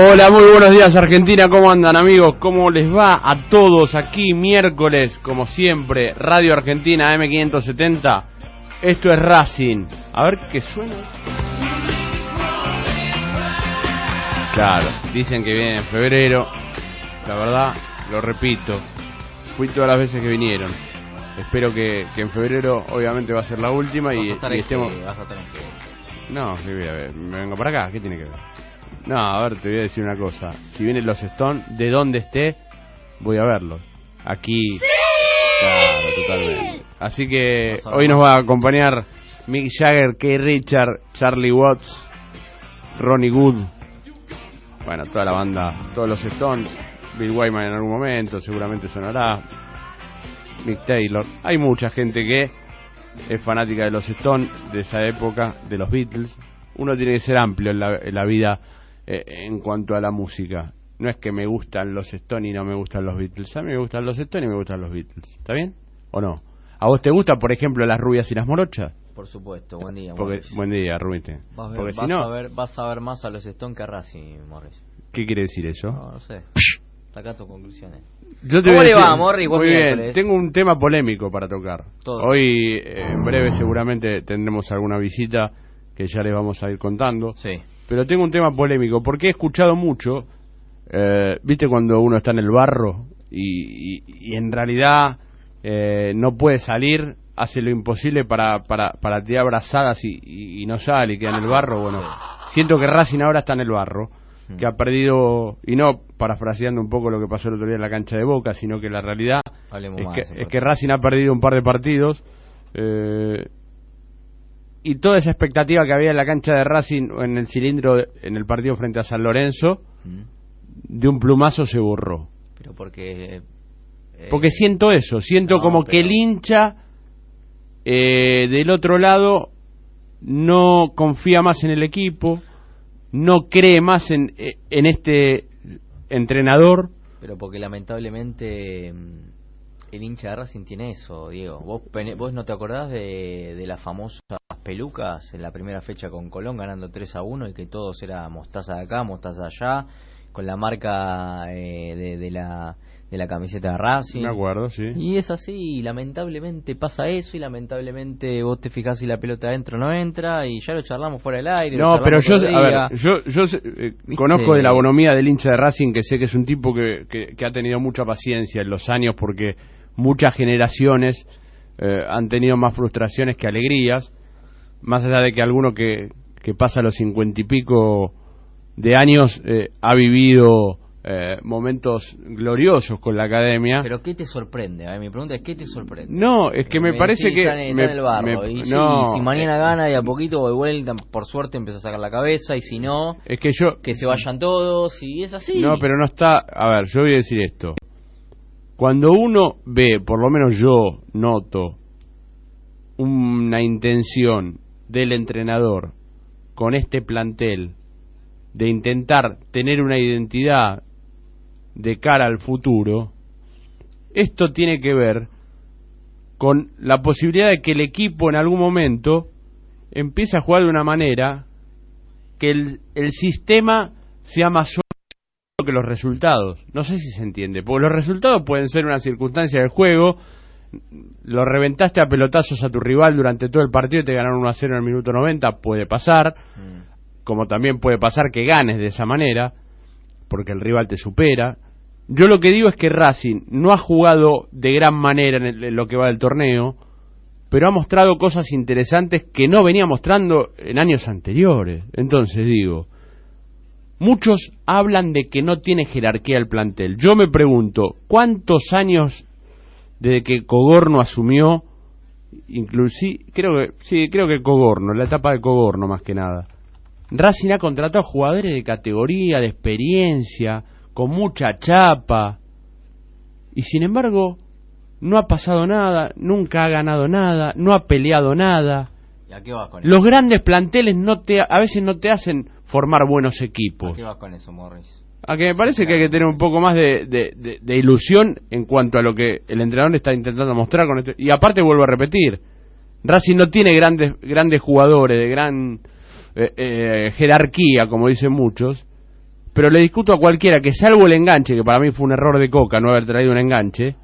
Hola, muy buenos días Argentina, ¿cómo andan amigos? ¿Cómo les va a todos aquí miércoles, como siempre, Radio Argentina M570? Esto es Racing. A ver qué suena. Claro, dicen que viene en febrero. La verdad, lo repito, fui todas las veces que vinieron. Espero que, que en febrero obviamente va a ser la última y, Vas a estar y en estemos... que- vas a estar en que- No, sí, a ver, me vengo para acá, ¿qué tiene que ver? No, a ver, te voy a decir una cosa. Si vienen los Stones, de donde esté, voy a verlos. Aquí. Claro, totalmente. Así que hoy nos va a acompañar Mick Jagger, Kay Richard, Charlie Watts, Ronnie Wood. Bueno, toda la banda, todos los Stones. Bill Wyman en algún momento, seguramente sonará. Mick Taylor. Hay mucha gente que es fanática de los Stones, de esa época, de los Beatles. Uno tiene que ser amplio en la, en la vida eh, en cuanto a la música. No es que me gustan los Stones y no me gustan los Beatles. A mí me gustan los Stones y me gustan los Beatles. ¿Está bien? ¿O no? ¿A vos te gusta, por ejemplo, las rubias y las morochas? Por supuesto, buen día. Porque, Morris. buen día, Rubite. Vas, a ver, Porque si vas no, a ver, vas a ver más a los Stone que a Racing, Morris. ¿qué quiere decir eso? No, no sé. Saca tus conclusiones. Yo ¿Cómo le va, Morri? Buen Muy bien, tengo un tema polémico para tocar. Todo. Hoy, eh, en breve, seguramente tendremos alguna visita que ya les vamos a ir contando. Sí. Pero tengo un tema polémico porque he escuchado mucho, eh, viste cuando uno está en el barro y, y- y en realidad eh, no puede salir, hace lo imposible para, para, para tirar brazadas y, y- no sale y queda en el barro. Bueno, siento que Racing ahora está en el barro, que ha perdido, y no parafraseando un poco lo que pasó el otro día en la cancha de Boca, sino que la realidad es que, es que. Racing ha perdido un par de partidos. eh, y toda esa expectativa que había en la cancha de Racing o en el cilindro en el partido frente a San Lorenzo, Mm. de un plumazo se borró. Pero porque... eh, Porque siento eso, siento no, como que el hincha eh, del otro lado no confía más en el equipo, no cree más en, eh, en este entrenador. Pero porque lamentablemente mm, el hincha de Racing tiene eso, Diego. ¿Vos, vos no te acordás de, de las famosas pelucas en la primera fecha con Colón ganando 3 a 1 y que todos era mostaza de acá, mostaza allá, con la marca eh, de, de la, de la camiseta de Racing? Me acuerdo, sí. Y es así, y lamentablemente pasa eso, y lamentablemente vos te fijás si la pelota entra o no entra, y ya lo charlamos fuera del aire. No, pero yo, a ver, yo, eh, conozco de la bonomía del hincha de Racing, que sé que es un tipo que, que- que ha tenido mucha paciencia en los años, porque muchas generaciones eh, han tenido más frustraciones que alegrías, más allá de que alguno que, que pasa los cincuenta y pico de años eh, ha vivido eh, momentos gloriosos con la academia. Pero ¿qué te sorprende? A ver, mi pregunta es ¿qué te sorprende? no, es que me parece que... Está en, me- el barro. me- y no, si mañana eh, gana y a poquito vuelta, por suerte empieza a sacar la cabeza, y si no, Es que yo... que se vayan todos, y es así. No, pero no está. A ver, yo voy a decir esto. Cuando uno ve, por lo menos yo noto, una intención del entrenador con este plantel de intentar tener una identidad de cara al futuro, esto tiene que ver con la posibilidad de que el equipo en algún momento empiece a jugar de una manera que el, sistema sea más que los resultados. No sé si se entiende, porque los resultados pueden ser una circunstancia del juego. Lo reventaste a pelotazos a tu rival durante todo el partido y te ganaron 1 a 0 en el minuto 90, puede pasar. Mm. Como también puede pasar que ganes de esa manera, porque el rival te supera. Yo lo que digo es que Racing no ha jugado de gran manera en, el- en lo que va del torneo, pero ha mostrado cosas interesantes que no venía mostrando en años anteriores. Entonces digo, muchos hablan de que no tiene jerarquía el plantel. Yo me pregunto, ¿cuántos años desde que Cogorno asumió, inclusive, creo que, sí, creo que Cogorno, la etapa de Cogorno más que nada, Racing ha contratado jugadores de categoría, de experiencia, con mucha chapa, y sin embargo no ha pasado nada, nunca ha ganado nada, no ha peleado nada. ¿Y a qué vas con? Los grandes planteles no te, a veces no te hacen formar buenos ¿A equipos. qué vas con eso, Morris? A que me parece que hay que tener un poco más de, de- de- de ilusión en cuanto a lo que el entrenador está intentando mostrar con este. Y aparte vuelvo a repetir, Racing no tiene grandes grandes jugadores de gran eh, eh, jerarquía, como dicen muchos, pero le discuto a cualquiera que salvo el enganche, que para mí fue un error de Coca no haber traído un enganche,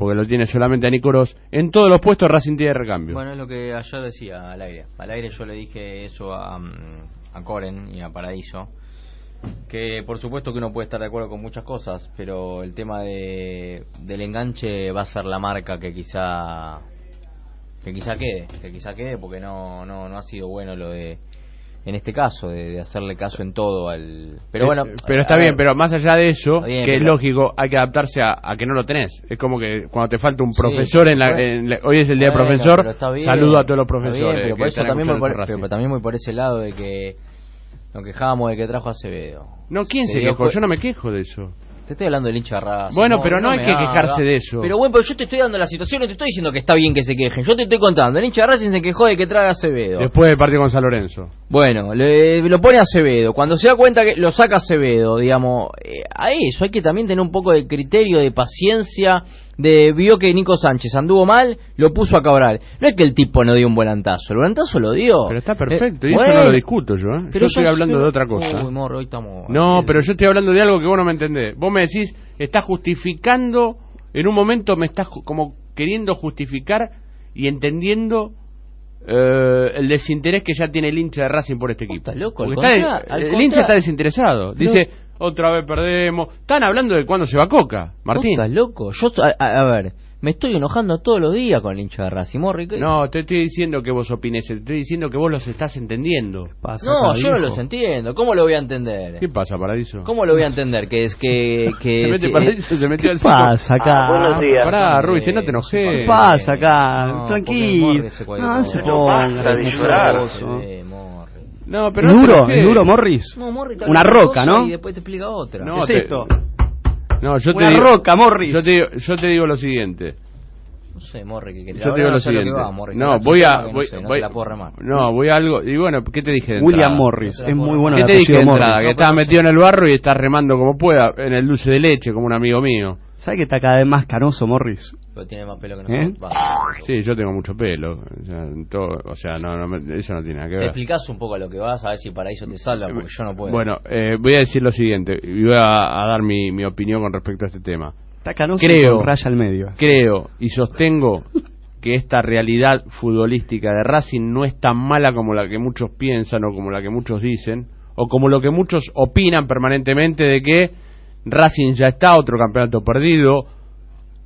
porque lo tiene solamente a Nicoros, en todos los puestos Racing tiene recambio. Bueno, es lo que ayer decía al aire. Al aire yo le dije eso a, mm, a Coren y a Paradiso. Que por supuesto que uno puede estar de acuerdo con muchas cosas, pero el tema de, del enganche va a ser la marca que quizá que quizá quede, que quizá quede porque no no no ha sido bueno lo de en este caso de, de hacerle caso en todo al pero bueno Eh, pero está ver, bien, pero más allá de eso, bien, que es lógico, hay que adaptarse a, a que no lo tenés. Es como que cuando te falta un Sí, profesor en la, bueno. en la- hoy es el día del Bueno, profesor, bien, saludo a todos los bien, profesores. pero, por eso también voy por, pero también voy por ese lado de que nos quejábamos de que trajo Acevedo. No, ¿quién Se se quejó? Yo no me quejo de eso. Te estoy hablando del hincha de Racing. Bueno, pero no hay que haga. quejarse de eso. Pero bueno, pero yo te estoy dando la situación, no te estoy diciendo que está bien que se quejen. Yo te estoy contando. El hincha de Racing se quejó de que traga a Acevedo. Después del partido con San Lorenzo. Bueno, le- lo pone Acevedo. Cuando se da cuenta que lo saca Acevedo, digamos, eh, a eso hay que también tener un poco de criterio, de paciencia, de vio que Nico Sánchez anduvo mal, lo puso a Cabral. No es que el tipo no dio un volantazo, el volantazo lo dio. Pero está perfecto, Eh, y eso bueno, no lo discuto yo. ¿eh? Yo estoy hablando de otra cosa. Uy, morro, hoy estamos... No, pero yo estoy hablando de algo que vos no me entendés. Vos me decís, estás justificando, en un momento me estás como queriendo justificar y entendiendo eh, el desinterés que ya tiene el hincha de Racing por este equipo. Loco, está el contra- hincha está desinteresado. Dice, otra vez perdemos. Están hablando de cuándo se va Coca, Martín. ¿Vos estás loco? Yo, a, a- a ver, me estoy enojando todos los días con el hincha de Racing. Morri, ¿qué- No, te estoy diciendo que vos opines, te estoy diciendo que vos los estás entendiendo. Pasa No, yo no los entiendo. ¿Cómo lo voy a entender? ¿Qué pasa, Paradiso? ¿Cómo lo voy a entender? Que es que... que Se mete si- Paradiso, se metió ¿Qué al pasa acá? buenos días. Pará, Rubis, que no te enojes. ¿Qué pasa acá? No, Tranquilo. Se. No, no se ponga. basta de gracioso. llorar. No, pero ¿Duro? enojes. ¿Es duro, Morris? No, Morri te Una roca, ¿no? Y después te explica otra. No, ¿Qué es te- esto? No, yo te Una digo, roca, Morris. Yo te, digo, yo te digo lo siguiente. No sé, Morri, que querés. Yo te digo no lo sé lo que siguiente. va, Morri. no, voy a. Voy, no, sé, no voy- te la puedo remar. no, voy a algo. Y bueno, ¿qué te dije de William entrada? Morris. Es muy bueno ¿Qué te dije de entrada? Morris. Que estás metido en el barro y estás remando como pueda en el dulce de leche, como un amigo mío. ¿Sabes que está cada vez más canoso, Morris? Pero tiene más pelo que ¿Eh? nosotros. Va. Sí, yo tengo mucho pelo. O sea, todo- o sea no, no eso no tiene nada que Te ver. explicás un poco a lo que vas, a ver si para eso te salva, porque yo no puedo. Bueno, eh, voy a decir lo siguiente y voy a, a dar mi, mi opinión con respecto a este tema. Está canoso Creo. con raya al medio. Creo y sostengo que esta realidad futbolística de Racing no es tan mala como la que muchos piensan o como la que muchos dicen o como lo que muchos opinan permanentemente de que Racing ya está otro campeonato perdido.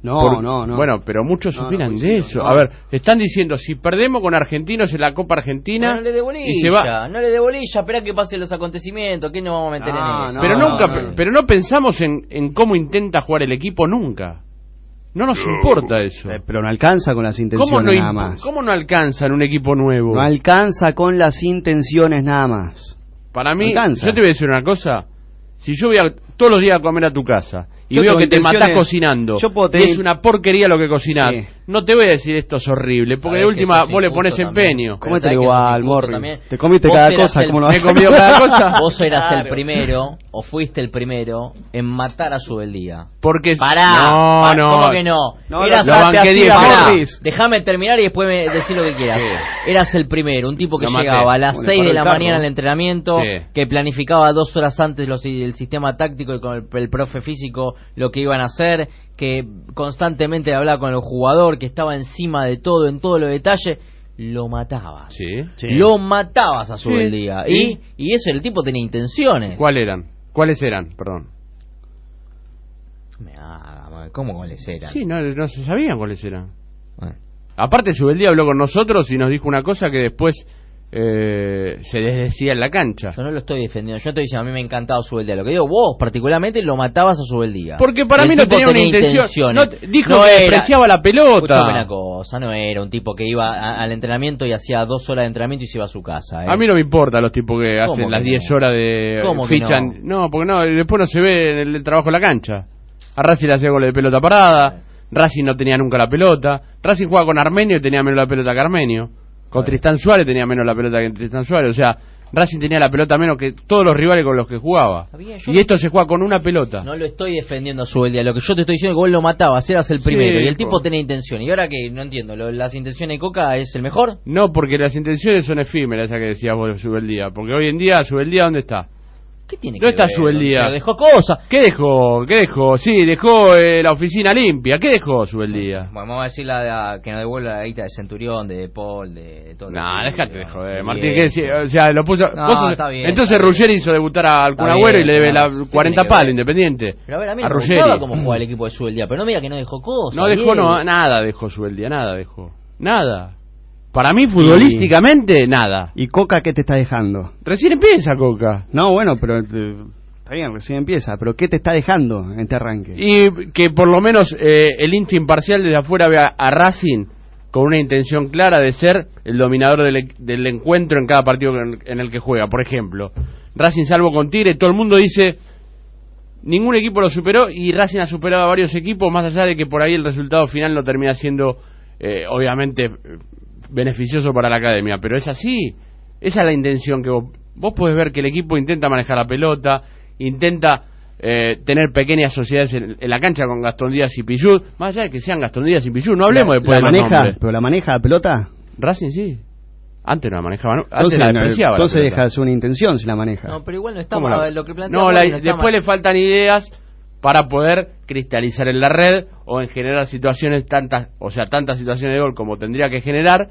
No, Por- no, no. Bueno, pero muchos No, no opinan de eso. no. A ver, están diciendo si perdemos con argentinos en la Copa Argentina no le dé bolilla, y se va no le dé bolilla, espera que pasen los acontecimientos, ¿qué nos vamos a meter No, en eso? pero No, nunca no. pero no pensamos en, en cómo intenta jugar el equipo nunca. No nos importa eso. Eh, Pero no alcanza con las ¿Cómo intenciones no, nada más. ¿Cómo no alcanza en un equipo nuevo? No alcanza con las intenciones nada más. Para mí, alcanza. yo te voy a decir una cosa. Si yo voy a, todos los días a comer a tu casa. Y Yo veo que te matás cocinando. Yo puedo y tener- es una porquería lo que cocinás, Sí. No te voy a decir esto es horrible, porque de última vos le pones también. empeño. Pero ¿Cómo te sabés que igual, Morri? también. Te comiste Vos cada cosa, el- ¿cómo lo comido cada cosa. Vos eras el primero, o fuiste el primero, en matar a su día. Porque Pará, no, pa- no. ¿cómo que no? No, Eras Pará. Déjame terminar y después me decir lo que quieras. Eras el primero, un tipo que Lo maté. llegaba a las Bueno, 6 para de la mañana al entrenamiento, Sí. que planificaba dos horas antes los, el sistema táctico y con el, el profe físico lo que iban a hacer, que constantemente hablaba con el jugador, que estaba encima de todo, en todos los detalles, lo matabas. Sí. Sí. Lo matabas a su Sí. día. ¿Y? Y, eso, el tipo tenía intenciones. ¿Cuáles eran? ¿Cuáles eran? Perdón. Me haga, ¿Cómo cuáles eran? Sí, no, no se sabían cuáles eran. Bueno. Aparte, Subeldía habló con nosotros y nos dijo una cosa que después eh, se les decía en la cancha. Yo no lo estoy defendiendo, yo estoy diciendo, a mí me ha encantado Subeldía. Lo que digo, vos particularmente lo matabas a Subeldía. Porque para El mí no tenía una intención. No, dijo No que era- despreciaba la pelota. Una cosa, no era un tipo que iba a- al entrenamiento y hacía dos horas de entrenamiento y se iba a su casa. ¿eh? A mí no me importa los tipos que ¿Cómo hacen que las no? 10 horas de ¿Cómo que fichan. No? porque no, después no se ve en el, trabajo en la cancha. A Racing le hacía goles de pelota parada, Racing no tenía nunca la pelota, Racing jugaba con Armenio y tenía menos la pelota que Armenio. Con. Tristán Suárez tenía menos la pelota que Tristán Suárez, o sea, Racing tenía la pelota menos que todos los rivales con los que jugaba. Bien, Y no- esto se juega con una pelota. No lo estoy defendiendo a lo que yo te estoy diciendo es que vos lo matabas, eras el primero y el tipo po. tenía intención. Y ahora que no entiendo, lo- las intenciones de Coca es el mejor. No, porque las intenciones son efímeras, esa que decías vos Subeldía. Porque hoy en día, Subeldía, ¿dónde está? ¿Qué tiene ¿Dónde que está ver? Subeldía? Dejó cosas. ¿Qué dejó? ¿Qué dejó? Sí, dejó eh, la oficina limpia. ¿Qué dejó Subeldía? Bueno, vamos a decir la, la- que nos devuelva la guita de Centurión, de, Paul, de, de todo. lo No, déjate de joder, de Martín. bien. ¿qué? O sea, lo puso. No, vos está bien, entonces está bien. Ruggeri hizo debutar a Alcun Está Agüero y bien, le debe la no, ¿qué 40 tiene que palos independiente. Pero a ver, a mí a me gustaba cómo jugaba el equipo de Subeldía, pero no me diga que no dejó cosas. No dejó, bien. no, nada dejó Subeldía, nada dejó. Nada. Para mí, futbolísticamente, nada. ¿Y Coca qué te está dejando? Recién empieza Coca. No, bueno, pero eh, está bien, recién empieza, pero ¿qué te está dejando en este arranque? Y que por lo menos eh, el hincha imparcial desde afuera vea a Racing con una intención clara de ser el dominador del, e- del encuentro en cada partido en, en el que juega. Por ejemplo, Racing salvo con Tigre, todo el mundo dice ningún equipo lo superó y Racing ha superado a varios equipos, más allá de que por ahí el resultado final no termina siendo, eh, obviamente, beneficioso para la academia. Pero es así, esa es la intención que vos, vos podés ver que el equipo intenta manejar la pelota, intenta eh, tener pequeñas sociedades en, en la cancha con Gastón Díaz y Pillud, más allá de que sean Gastón Díaz y Pillud, no hablemos la, después la de los maneja, nombres. pero la maneja la pelota. Racing sí. Antes no la manejaba, ¿no? antes Entonces, la no, despreciaba. entonces deja de ser una intención si la maneja. No, pero igual no está ¿Cómo mal, la- lo que plantea No, la- después mal. le faltan ideas para poder cristalizar en la red o en generar situaciones tantas, o sea, tantas situaciones de gol como tendría que generar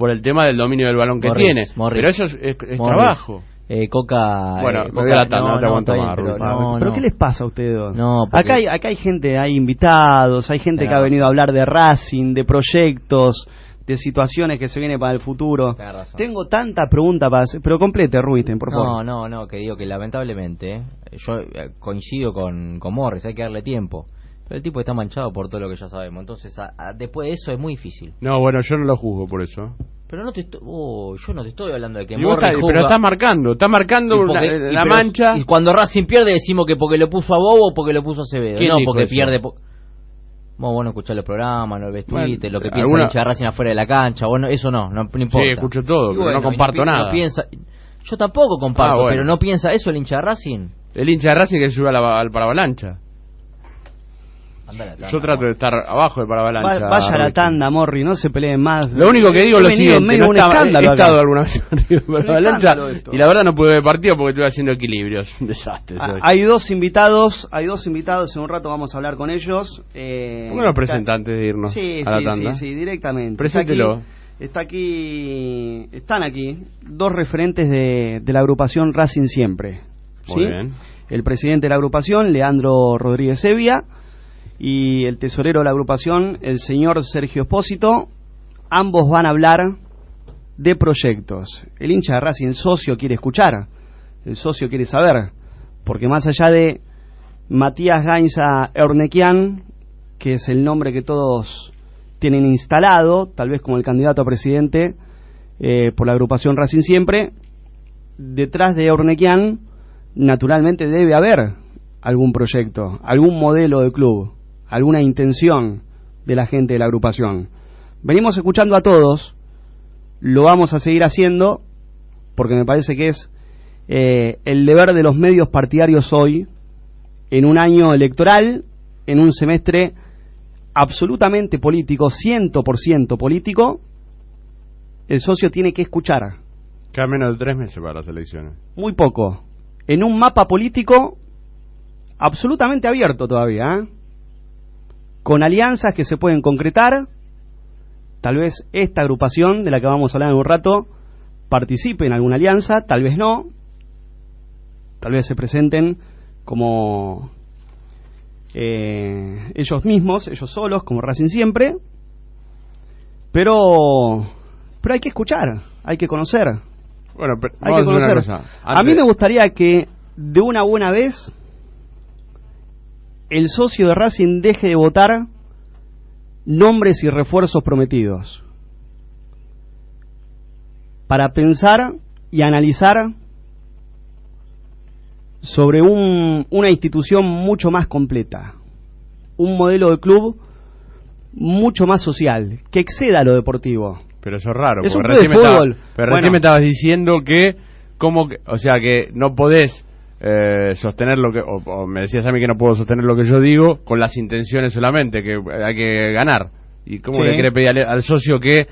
por el tema del dominio del balón que Morris, tiene. Morris. Pero eso es, es- es Morris. trabajo. Eh, Coca. Bueno, eh, me Coca- voy a la tanda, no te aguanto más, pero no, ¿Pero no. qué les pasa a ustedes dos? No, porque- acá, hay, acá hay gente, hay invitados, hay gente Tenés que ha venido a hablar de Racing, de proyectos, de situaciones que se vienen para el futuro. Razón. Tengo tanta pregunta para hacer, pero complete, Rubisten, por No, favor. no, no, que digo que lamentablemente, eh, yo eh, coincido con, con Morris, hay que darle tiempo. Pero el tipo está manchado por todo lo que ya sabemos. Entonces, a- a- después de eso es muy difícil. No, bueno, yo no lo juzgo por eso. Pero no te estoy, oh, yo no te estoy hablando de que Morris está- pero está marcando, está marcando una- y la pero- mancha. Y cuando Racing pierde decimos que porque lo puso a Bobo o porque lo puso a Acevedo. ¿Quién No, porque eso? pierde... po- Vos, vos no escuchás los programas, no ves Bueno, Twitter, lo que piensa alguna- el hincha de Racing afuera de la cancha. Bueno, eso no, no, no importa. Sí, escucho todo, pero no comparto nada. piensa, yo tampoco comparto, Ah, bueno. pero no piensa eso el hincha de Racing. El hincha de Racing que sube a la, al paravalancha. Andá a la tanda, Yo trato de estar abajo Va- paravalancha. vaya a la tanda, Morri, no se peleen más. Lo único que digo es lo siguiente, no de estaba- escándalo he acá. estado alguna vez arriba de la avalancha escándalo esto. y la verdad no pude ver partido porque estuve haciendo equilibrios. Un desastre. Ah. Hay dos invitados, hay dos invitados, en un rato vamos a hablar con ellos. Eh, ¿Por qué no lo presenta antes de irnos Sí, a la sí, tanda? sí, sí, directamente. Preséntelo. Está aquí, está aquí- están aquí dos referentes de, de la agrupación Racing Siempre. Muy bien. El presidente de la agrupación, Leandro Rodríguez Evia, y el tesorero de la agrupación, el señor Sergio Espósito. Ambos van a hablar de proyectos. El hincha de Racing, el socio, quiere escuchar, el socio quiere saber, porque más allá de Matías Gainza Ernequian, que es el nombre que todos tienen instalado, tal vez como el candidato a presidente eh, por la agrupación Racing Siempre, detrás de Ornequian, naturalmente debe haber algún proyecto, algún modelo de club, alguna intención de la gente de la agrupación. Venimos escuchando a todos, lo vamos a seguir haciendo, porque me parece que es eh, el deber de los medios partidarios hoy, en un año electoral, en un semestre absolutamente político, 100% político, el socio tiene que escuchar Queda menos de tres meses para las elecciones. muy poco, en un mapa político absolutamente abierto todavía, ¿eh? Con alianzas que se pueden concretar, tal vez esta agrupación de la que vamos a hablar en un rato participe en alguna alianza, tal vez no, tal vez se presenten como eh, ellos mismos, ellos solos, como Racing siempre, Pero, pero hay que escuchar, hay que conocer. Bueno, pero Hay vamos que a hacer conocer. una cosa. A mí me gustaría que de una buena vez el socio de Racing deje de votar nombres y refuerzos prometidos para pensar y analizar sobre un- una institución mucho más completa, un modelo de club mucho más social, que exceda lo deportivo. Pero eso es raro, Es porque un club recién, de me, estaba- pero Bueno. recién me estabas diciendo que, como que- o sea, que no podés eh, sostener lo que, o, o me decías a mí que no puedo sostener lo que yo digo con las intenciones solamente, que hay que ganar. ¿Y cómo Sí. le quiere pedir al, al socio que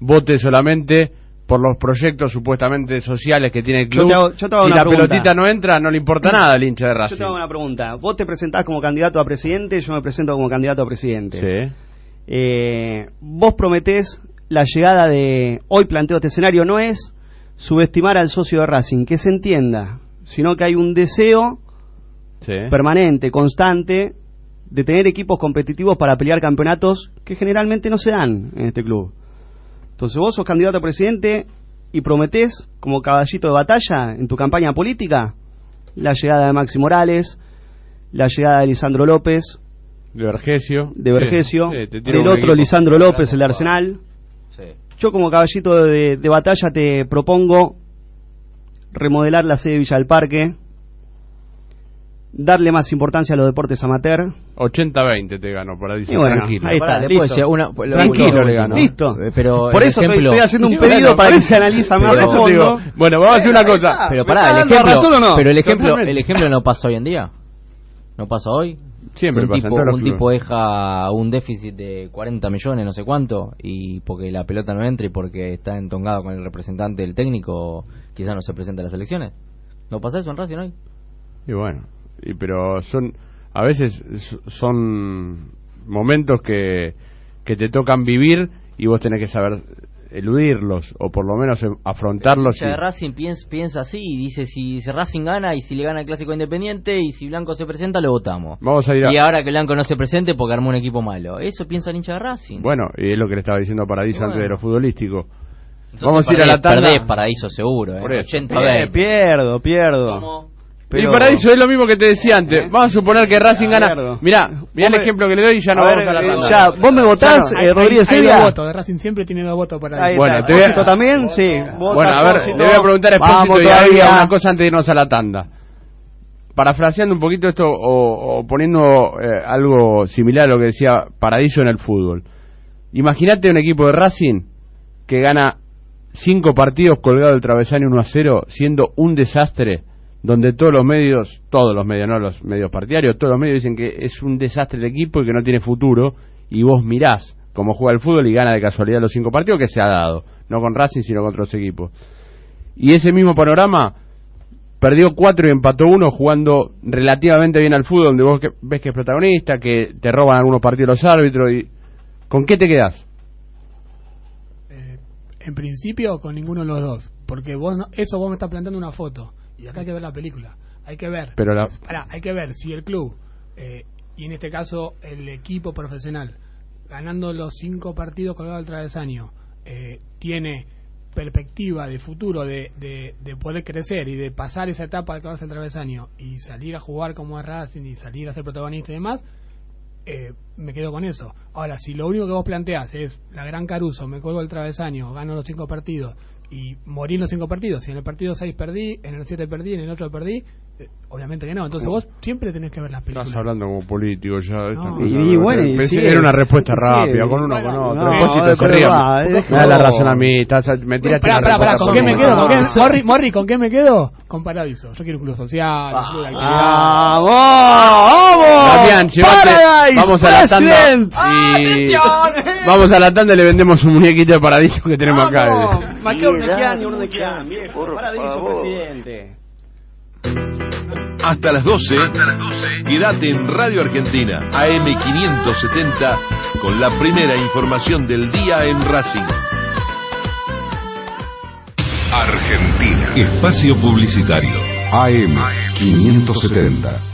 vote solamente por los proyectos supuestamente sociales que tiene el Yo club? te hago- yo te hago si una la pregunta. pelotita no entra, no le importa nada al hincha de Yo Racing. te hago una pregunta. Vos te presentás como candidato a presidente, yo me presento como candidato a presidente. Sí. Eh, vos prometés la llegada de... Hoy planteo este escenario, no es subestimar al socio de Racing, que se entienda, sino que hay un deseo Sí. permanente, constante, de tener equipos competitivos para pelear campeonatos que generalmente no se dan en este club. Entonces vos sos candidato a presidente y prometés, como caballito de batalla en tu campaña política, la llegada de Maxi Morales, la llegada de Lisandro López, De Vergesio. de Vergesio, Sí, sí, te tiro del otro. Lisandro López, el de Arsenal. Sí. Yo como caballito de, de batalla te propongo remodelar la sede de Villa del Parque, darle más importancia a los deportes amateur. 80-20 te ganó, para decir bueno, tranquilo. ahí está, le decir una- lo- Tranquilo lo- le ganó. Listo. Eh, Pero Por eso estoy- ejemplo- estoy haciendo un pedido bueno, para que se analice Por más a fondo. digo, bueno, vamos a hacer una cosa. está. Pero ¿Me pará, el ejemplo, razón o no? pero el ejemplo, el ejemplo no pasa hoy en día. No pasa hoy. Siempre un pasa tipo, un tipo deja un déficit de 40 millones, no sé cuánto, y porque la pelota no entra y porque está entongado con el representante del técnico, quizás no se presenta a las elecciones. ¿No pasa eso en Racing hoy? Y bueno, y pero son a veces son momentos que, que te tocan vivir y vos tenés que saber eludirlos o por lo menos em- afrontarlos. De y- Racing piensa, piensa así y dice si si Racing gana y si le gana el clásico independiente y si Blanco se presenta lo votamos. Vamos a ir a... Y ahora que Blanco no se presente porque armó un equipo malo. Eso piensa el hincha de Racing. Bueno, y es lo que le estaba diciendo a Paradiso bueno. antes de lo futbolístico. Entonces Vamos a ir a la tanda. perdés Paraíso seguro, eh. Por eso. 80 Pier- 20. pierdo, pierdo. ¿Cómo? Pero- Y Paradiso es lo mismo que te decía antes. Vamos a suponer que Racing gana. Pierdo. Mirá, mirá el ejemplo que le doy y ya no vamos a la eh, tanda. ya, vos me votás, no. eh, Rodríguez dos votos, Racing siempre tiene dos votos para Ahí Bueno, te voy a- también, sí. Bueno, a ver, le voy a preguntar a Expósito Vamos y a una cosa antes de irnos a la tanda. Parafraseando un poquito esto o, o poniendo eh, algo similar a lo que decía Paradiso en el fútbol. Imagínate un equipo de Racing que gana cinco partidos colgado del travesaño 1 a 0, siendo un desastre, donde todos los medios, todos los medios, no los medios partidarios, todos los medios dicen que es un desastre el equipo y que no tiene futuro, y vos mirás cómo juega el fútbol y gana de casualidad los cinco partidos que se ha dado, no con Racing sino con otros equipos. Y ese mismo panorama perdió cuatro y empató uno jugando relativamente bien al fútbol, donde vos que- ves que es protagonista, que te roban algunos partidos los árbitros y ¿con qué te quedás? En principio con ninguno de los dos, porque vos no- eso vos me estás planteando una foto y acá hay que ver la película. Hay que ver. Pero la- Pará, hay que ver si el club eh, y en este caso el equipo profesional ganando los cinco partidos colgados al travesaño eh, tiene perspectiva de futuro de, de, de poder crecer y de pasar esa etapa de colgarse al travesaño y salir a jugar como a Racing y salir a ser protagonista y demás eh, me quedo con eso. Ahora, si lo único que vos planteás es la gran Caruso, me cuelgo el travesaño, gano los cinco partidos y morí en los cinco partidos, si en el partido 6 perdí, en el 7 perdí, en el otro perdí, eh, obviamente que no. Entonces vos siempre tenés que ver las películas. Estás hablando como político ya. esta No. cosa, Y- bueno, y Pensé sí que era una es- respuesta sí, rápida, con uno bueno, con otro. no, Expósito de se verdad, ría. es Me da la razón a mí. estás- me tiraste Pará, pará, pará, ¿con qué me quedo? ¿Con qué? Ah. Morri, Morri, ¿con qué me quedo? Con Paradiso. Yo quiero un club social, un club de actividad. ¡Vamos! Paradise vamos a la tanda y vamos a la tanda y le vendemos un muñequito de paradiso que tenemos acá. Hasta las 12, quédate en Radio Argentina, AM570, con la primera información del día en Racing. Argentina. Espacio Publicitario. AM 570.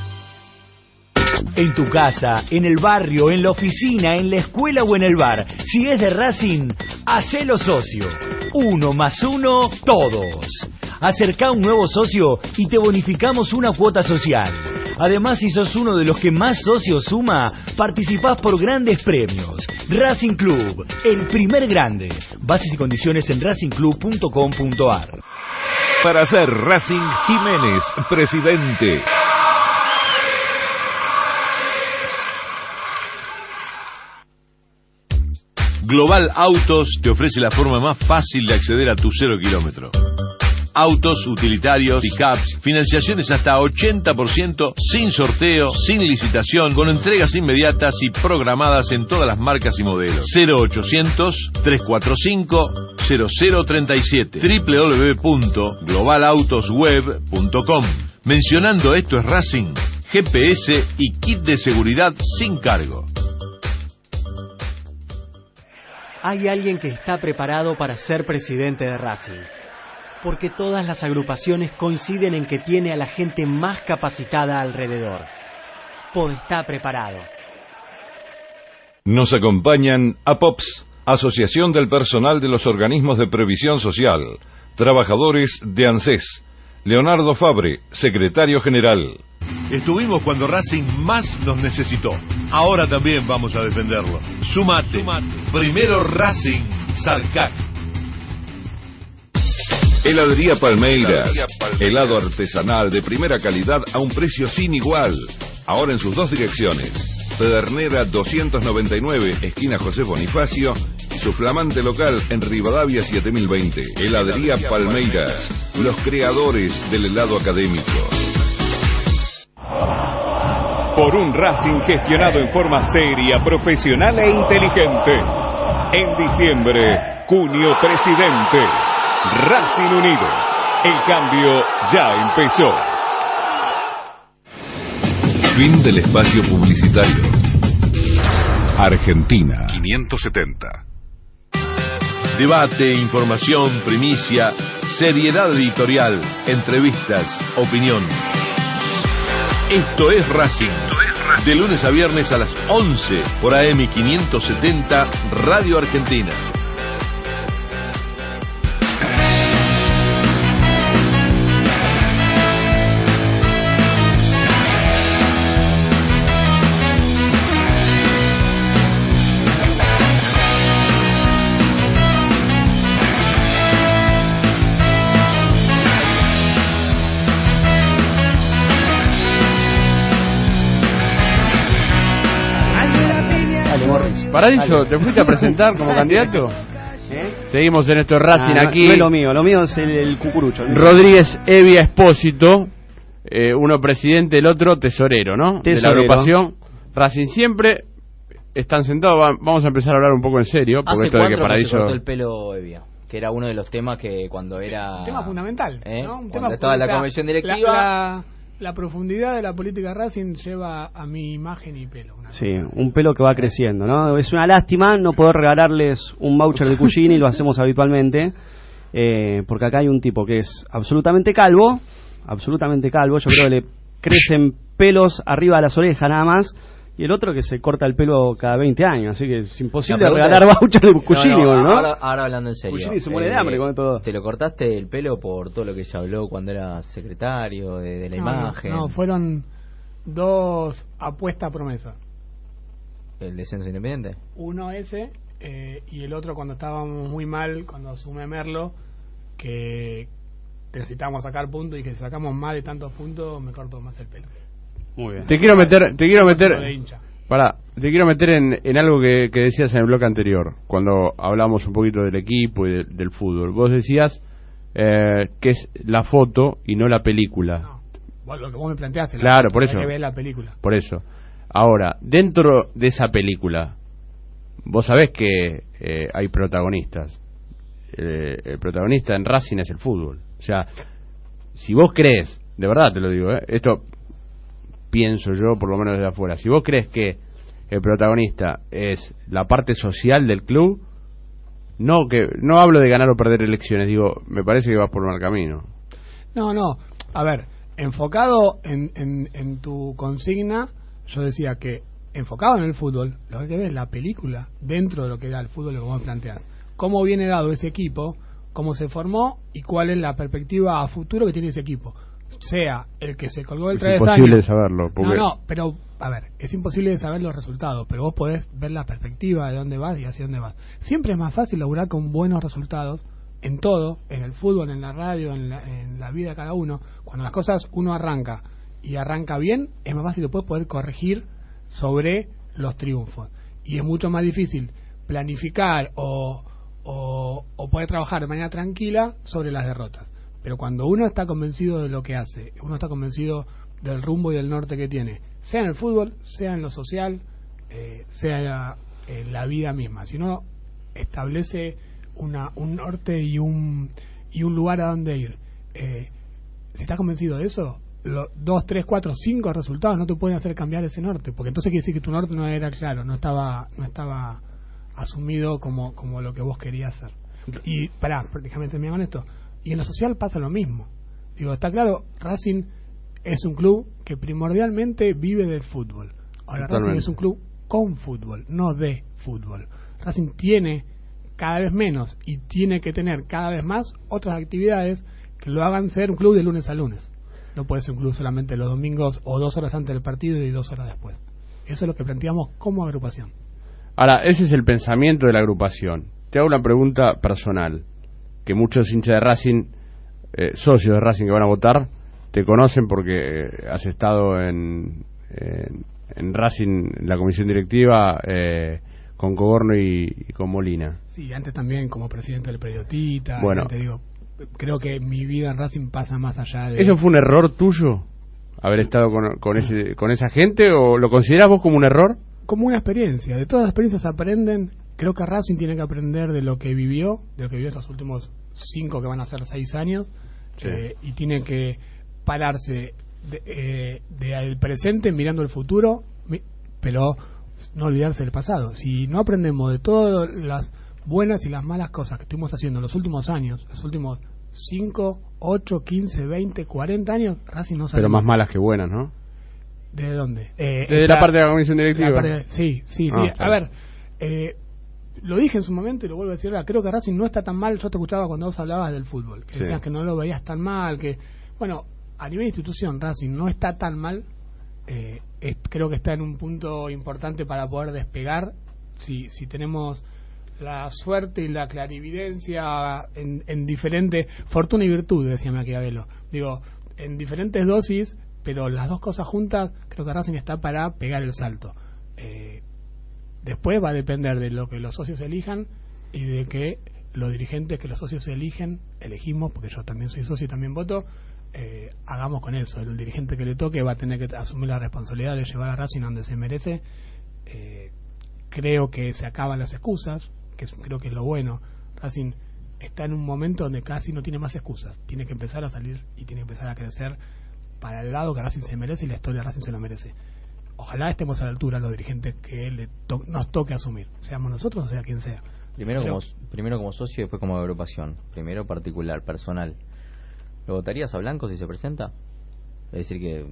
En tu casa, en el barrio, en la oficina, en la escuela o en el bar. Si es de Racing, hacelo socio. Uno más uno, todos. Acerca un nuevo socio y te bonificamos una cuota social. Además, si sos uno de los que más socios suma, participás por grandes premios. Racing Club, el primer grande. Bases y condiciones en racingclub.com.ar. Para ser Racing Jiménez, presidente. Global Autos te ofrece la forma más fácil de acceder a tu cero kilómetro. Autos, utilitarios, pickups, financiaciones hasta 80% sin sorteo, sin licitación, con entregas inmediatas y programadas en todas las marcas y modelos. 0800-345-0037 www.globalautosweb.com Mencionando esto es Racing, GPS y kit de seguridad sin cargo. Hay alguien que está preparado para ser presidente de Racing. Porque todas las agrupaciones coinciden en que tiene a la gente más capacitada alrededor. Pod está preparado. Nos acompañan APOPS, Asociación del Personal de los Organismos de Previsión Social, trabajadores de ANSES, Leonardo Fabre, secretario general. Estuvimos cuando Racing más nos necesitó. Ahora también vamos a defenderlo. Sumate. Primero Racing, Sarcac. Heladería Palmeiras, helado artesanal de primera calidad a un precio sin igual. Ahora en sus dos direcciones. Pedernera 299, esquina José Bonifacio, su flamante local en Rivadavia 7020. Heladería Palmeiras, los creadores del helado académico. Por un Racing gestionado en forma seria, profesional e inteligente. En diciembre, Cunio Presidente. Racing Unido. El cambio ya empezó. Fin del espacio publicitario. Argentina. 570. Debate, información, primicia, seriedad editorial, entrevistas, opinión. Esto es Racing. De lunes a viernes a las 11 por AM 570 Radio Argentina. Paradiso, ¿te fuiste a presentar como candidato? ¿Eh? Seguimos en esto Racing Ah, no, aquí. No es lo mío, lo mío es el, el cucurucho. Rodríguez Evia Espósito, eh, uno presidente, el otro tesorero, ¿no? De Tesorero. la agrupación Racing. Siempre están sentados, va- vamos a empezar a hablar un poco en serio, porque ¿Hace esto de que cuánto que se Paradiso... cortó el pelo Evia? Que era uno de los temas que cuando era... tema fundamental. ¿Eh? ¿no? Un Cuando tema estaba en la convención directiva... La, la profundidad de la política Racing lleva a mi imagen y pelo. una Sí, un pelo que va creciendo, ¿no? Es una lástima no poder regalarles un voucher de Cugini, lo hacemos habitualmente, eh, porque acá hay un tipo que es absolutamente calvo, absolutamente calvo, yo creo que le crecen pelos arriba de las orejas nada más, y el otro que se corta el pelo cada 20 años, así que es imposible La regalar es- voucher de ¿no? Ahora, ahora hablando en serio. eh, Cugini se muere de hambre con todo. ¿Te lo cortaste el pelo por todo lo que se habló cuando era secretario, de, de la No, imagen? No, fueron dos apuestas promesas. ¿El descenso independiente? Uno ese eh, y el otro cuando estábamos muy mal, cuando sumé Merlo, que necesitábamos sacar puntos y que si sacamos más de tantos puntos me corto más el pelo. Muy bien. Te quiero meter, te quiero meter, para, te quiero meter en, en algo que, que decías en el bloque anterior, cuando hablamos un poquito del equipo y de- del fútbol. Vos decías eh, que es la foto y no la película. Vos- lo que vos me planteaste. la- Claro, por hay eso. que ver la película. Por eso. Ahora, dentro de esa película, vos sabés que eh, hay protagonistas. Eh, el protagonista en Racing es el fútbol. O sea, si vos crees, de verdad te lo digo, ¿eh? esto pienso yo por lo menos desde afuera, si vos crees que el protagonista es la parte social del club, no que no hablo de ganar o perder elecciones, digo, me parece que vas por mal camino. No, no. A ver, enfocado en, en, en tu consigna, yo decía que enfocado en el fútbol, lo que ver es la película dentro de lo que era el fútbol que vos planteás. Cómo viene dado ese equipo, cómo se formó y cuál es la perspectiva a futuro que tiene ese equipo. Sea el que se colgó el Es travesaño- imposible de saberlo, porque- No, no, pero, a ver, es imposible de saber los resultados, pero vos podés ver la perspectiva de dónde vas y hacia dónde vas. Siempre es más fácil laburar con buenos resultados en todo, en el fútbol, en la radio, en la, en la vida de cada uno. Cuando las cosas uno arranca y arranca bien, es más fácil después poder corregir sobre los triunfos. Y es mucho más difícil planificar o, o, o poder trabajar de manera tranquila sobre las derrotas. Pero cuando uno está convencido de lo que hace, uno está convencido del rumbo y del norte que tiene, sea en el fútbol, sea en lo social, eh, sea en la vida misma. Si uno establece una, un norte y un, y un lugar a donde ir, eh, si estás convencido de eso, los dos, tres, cuatro, cinco resultados no te pueden hacer cambiar ese norte, porque entonces quiere decir que tu norte no era claro, no estaba, no estaba asumido como, como lo que vos querías hacer. Y pará, déjame terminar con esto. Y en lo social pasa lo mismo. Digo, está claro, Racing es un club que primordialmente vive del fútbol. Ahora Racing es un club con fútbol, no de fútbol. Racing tiene cada vez menos y tiene que tener cada vez más otras actividades que lo hagan ser un club de lunes a lunes. No puede ser un club solamente los domingos o dos horas antes del partido y dos horas después. Eso es lo que planteamos como agrupación. Ahora, ese es el pensamiento de la agrupación. Te hago una pregunta personal, que muchos hinchas de Racing, eh, socios de Racing que van a votar, te conocen porque eh, has estado en, en, en Racing, en la comisión directiva, eh, con Coborno y, y con Molina. Sí, antes también como presidente del Periodista. Bueno. te digo, creo que mi vida en Racing pasa más allá de... ¿Eso fue un error tuyo? ¿Haber estado con, con, ese, con esa gente? ¿O lo consideras vos como un error? como una experiencia. De todas las experiencias aprenden. Creo que Racing tiene que aprender de lo que vivió, de lo que vivió estos últimos cinco que van a ser seis años, Sí. eh, y tiene que pararse de, eh, del presente mirando el futuro, pero no olvidarse del pasado. Si no aprendemos de todas las buenas y las malas cosas que estuvimos haciendo en los últimos años, los últimos 5, 8, 15, 20, 40 años, Racing no sale Pero más malas que buenas, ¿no? ¿De dónde? Eh, Desde la parte de la comisión directiva. la sí, sí, sí. Ah, está a ver, eh, lo dije en su momento y lo vuelvo a decir ahora. Creo que Racing no está tan mal. Yo te escuchaba cuando vos hablabas del fútbol. Que Sí. decías que no lo veías tan mal. que Bueno, a nivel de institución, Racing no está tan mal. Eh, es- creo que está en un punto importante para poder despegar. Si, si tenemos la suerte y la clarividencia en, en diferentes fortuna y virtud decía Maquiavelo digo en diferentes dosis pero las dos cosas juntas creo que Racing está para pegar el salto Eh, después va a depender de lo que los socios elijan y de que los dirigentes que los socios eligen elegimos porque yo también soy socio y también voto eh, hagamos con eso el dirigente que le toque va a tener que asumir la responsabilidad de llevar a Racing donde se merece eh, creo que se acaban las excusas, que creo que es lo bueno. Racing está en un momento donde casi no tiene más excusas. Tiene que empezar a salir y tiene que empezar a crecer para el lado que Racing se merece y la historia de Racing se lo merece. Ojalá estemos a la altura los dirigentes que le to- nos toque asumir, seamos nosotros o sea quien sea. Primero Pero- como, primero como socio y después como agrupación. Primero particular, personal. ¿Lo votarías a Blanco si se presenta? Es decir que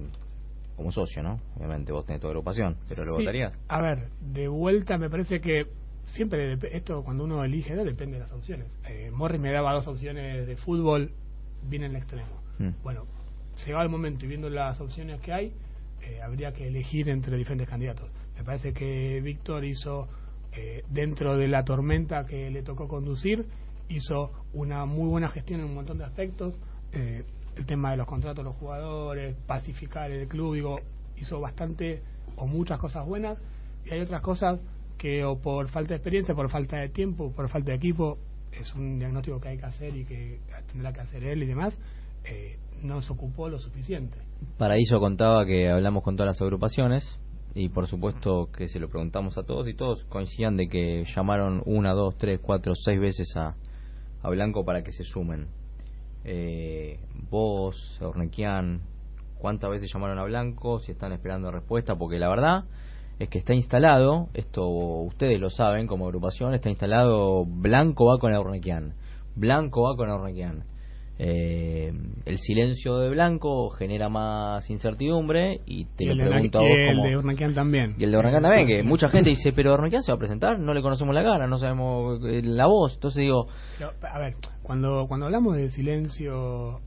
como socio, ¿no? Obviamente vos tenés tu agrupación, pero ¿lo Sí, votarías? A ver, de vuelta me parece que siempre esto cuando uno elige ¿no? depende de las opciones. Eh, Morris me daba dos opciones de fútbol, viene en el extremo. Mm. Bueno, llegado el momento y viendo las opciones que hay, eh, habría que elegir entre diferentes candidatos. Me parece que Víctor hizo, eh, dentro de la tormenta que le tocó conducir, hizo una muy buena gestión en un montón de aspectos. Eh, el tema de los contratos de los jugadores, pacificar el club, digo, hizo bastante o muchas cosas buenas. Y hay otras cosas que o por falta de experiencia, por falta de tiempo, por falta de equipo, es un diagnóstico que hay que hacer y que tendrá que hacer él y demás, eh, no se ocupó lo suficiente. Paraíso contaba que hablamos con todas las agrupaciones y por supuesto que se lo preguntamos a todos y todos coincidían de que llamaron una, dos, tres, cuatro, seis veces a, a Blanco para que se sumen. Eh, vos, Ornequian, ¿cuántas veces llamaron a Blanco? Si están esperando respuesta, porque la verdad es que está instalado, esto ustedes lo saben como agrupación, está instalado Blanco va con Ornequian, Blanco va con Ornequian. Eh, el silencio de Blanco genera más incertidumbre y te Y lo pregunto a vos y el como... de Urnaquian también. Y el de Ornaquian también, que mucha gente dice, pero Ornaquian se va a presentar, no le conocemos la cara, no sabemos eh, la voz. Entonces digo, Pero, a ver, cuando, cuando hablamos de silencio,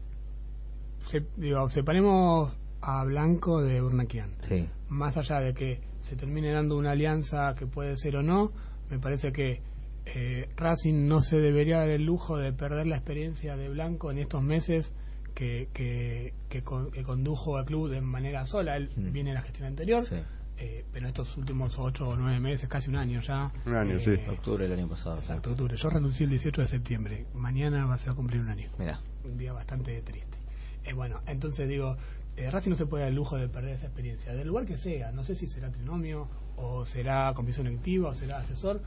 se- digo, separemos a Blanco de Urnaquian. sí, Más allá de que se termine dando una alianza que puede ser o no, me parece que eh, Racing no se debería dar el lujo de perder la experiencia de Blanco en estos meses que, que, que, con- que condujo al club de manera sola. Él Mm. viene de la gestión anterior, sí. eh, pero estos últimos ocho o nueve meses, casi un año ya. Un año, sí. octubre del año pasado. Exacto, octubre. Yo renuncié el 18 de septiembre. Mañana va a ser a cumplir un año. Mira, Un día bastante triste. Eh, bueno, entonces digo, eh, Racing no se puede dar el lujo de perder esa experiencia. Del lugar que sea, no sé si será trinomio, o será comisión electiva, o será asesor,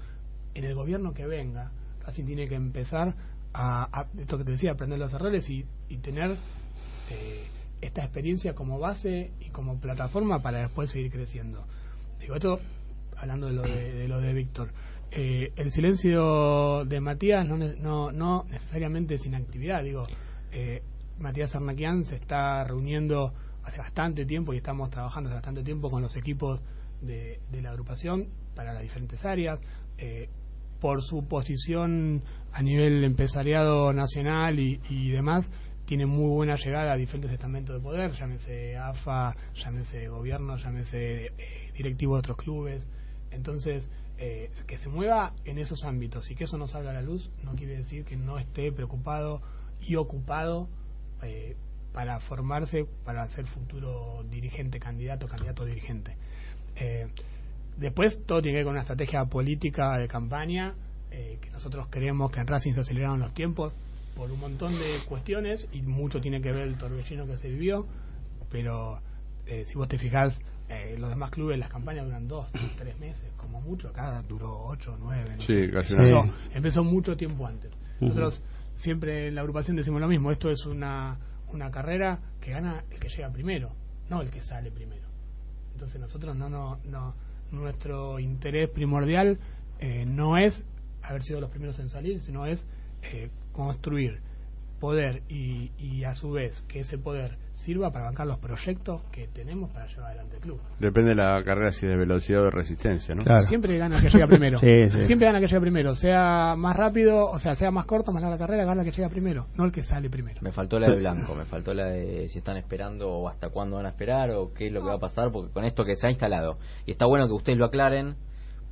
en el gobierno que venga, Racing tiene que empezar a, a- esto que te decía, aprender los errores y, y tener eh, esta experiencia como base y como plataforma para después seguir creciendo. Digo, esto hablando de lo de, lo de Víctor. Eh, el silencio de Matías no, no, no necesariamente es inactividad, digo, eh, Matías Arnaquian se está reuniendo hace bastante tiempo y estamos trabajando hace bastante tiempo con los equipos de, de la agrupación para las diferentes áreas. Eh, por su posición a nivel empresariado nacional y, y demás, tiene muy buena llegada a diferentes estamentos de poder, llámese AFA, llámese gobierno, llámese eh, directivo de otros clubes. Entonces, eh, que se mueva en esos ámbitos y que eso no salga a la luz no quiere decir que no esté preocupado y ocupado eh, para formarse para ser futuro dirigente, candidato, candidato dirigente. Después todo tiene que ver con una estrategia política de campaña, eh, que nosotros creemos que en Racing se aceleraron los tiempos por un montón de cuestiones y mucho tiene que ver el torbellino que se vivió, pero eh, si vos te fijás, eh, los demás clubes las campañas duran dos, tres meses, como mucho, acá duró ocho, nueve. no Sí, casi empezó, Sí. empezó mucho tiempo antes. Nosotros siempre en la agrupación decimos lo mismo, esto es una, una carrera que gana el que llega primero, no el que sale primero. Entonces nosotros no, no, no nuestro interés primordial eh, no es haber sido los primeros en salir, sino es eh, construir poder y, y a su vez que ese poder sirva para bancar los proyectos que tenemos para llevar adelante el club. Depende de la carrera si es de velocidad o de resistencia, ¿no? Claro. Siempre gana el que llega primero. Sí, sí. Siempre gana el que llega primero. Sea más rápido, o sea, sea más corto, más larga la carrera, gana el que llega primero, no el que sale primero. me faltó la de Blanco, me faltó la de si están esperando o hasta cuándo van a esperar o qué es lo que va a pasar, porque con esto que se ha instalado. Y está bueno que ustedes lo aclaren,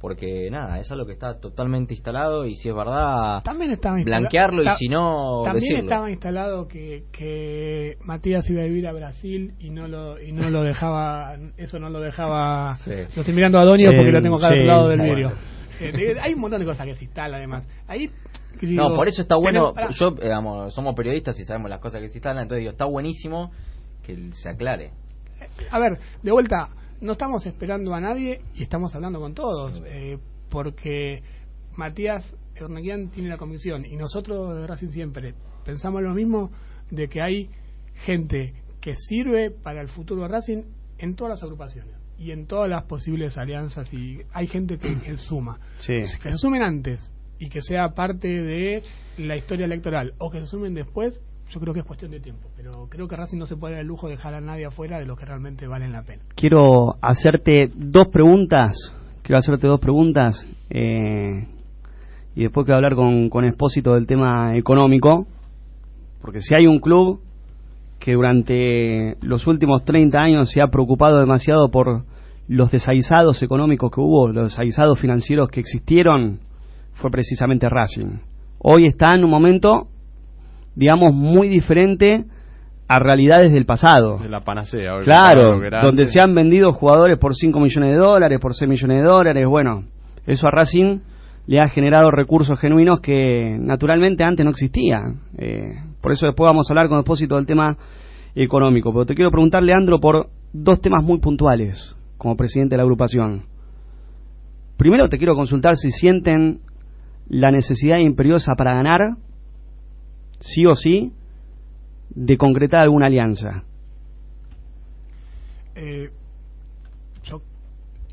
porque nada, es algo que está totalmente instalado y si es verdad, También estaba blanquearlo y si no, También decirlo. estaba instalado que, que Matías iba a vivir a Brasil y no lo y no lo dejaba, eso no lo dejaba. Sí. Lo estoy mirando a Donio Sí, porque lo tengo acá sí, al lado del vidrio. bueno. Eh, hay un montón de cosas que se instalan además. Ahí No, por eso está bueno. tenemos-. Yo, digamos, somos periodistas y sabemos las cosas que se instalan, entonces digo, está buenísimo que se aclare. A ver, de vuelta, no estamos esperando a nadie y estamos hablando con todos, eh, porque Matías Ornequian tiene la comisión y nosotros de Racing siempre pensamos lo mismo de que hay gente que sirve para el futuro de Racing en todas las agrupaciones y en todas las posibles alianzas y hay gente que, que suma. Sí. Que se sumen antes y que sea parte de la historia electoral o que se sumen después, yo creo que es cuestión de tiempo. Pero creo que Racing no se puede dar el lujo de dejar a nadie afuera de los que realmente valen la pena. Quiero hacerte dos preguntas. Quiero hacerte dos preguntas. eh, y después quiero hablar con, con del tema económico. Porque si hay un club que durante los últimos 30 años se ha preocupado demasiado por los desaguisados económicos que hubo, los desaguisados financieros que existieron, fue precisamente Racing. Hoy está en un momento, digamos, muy diferente a realidades del pasado. De la panacea. Claro, donde se han vendido jugadores por 5 millones de dólares, por 6 millones de dólares, bueno, eso a Racing le ha generado recursos genuinos que naturalmente antes no existían. Eh, por eso después vamos a hablar con depósito del tema económico. Pero te quiero preguntar, Leandro, por dos temas muy puntuales como presidente de la agrupación. Primero te quiero consultar si sienten la necesidad imperiosa para ganar, sí o sí, de concretar alguna alianza. Eh, yo,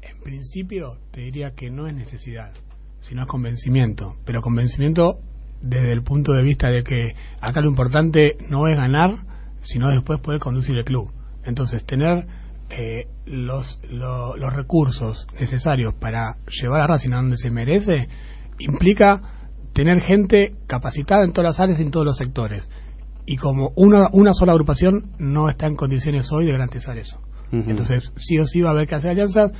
en principio, te diría que no es necesidad, sino es convencimiento. Pero convencimiento desde el punto de vista de que acá lo importante no es ganar, sino después poder conducir el club. Entonces, tener eh, los, lo- los recursos necesarios para llevar a Racing a donde se merece implica tener gente capacitada en todas las áreas y en todos los sectores. Y como una, una sola agrupación no está en condiciones hoy de garantizar eso. Entonces, sí o sí va a haber que hacer alianzas,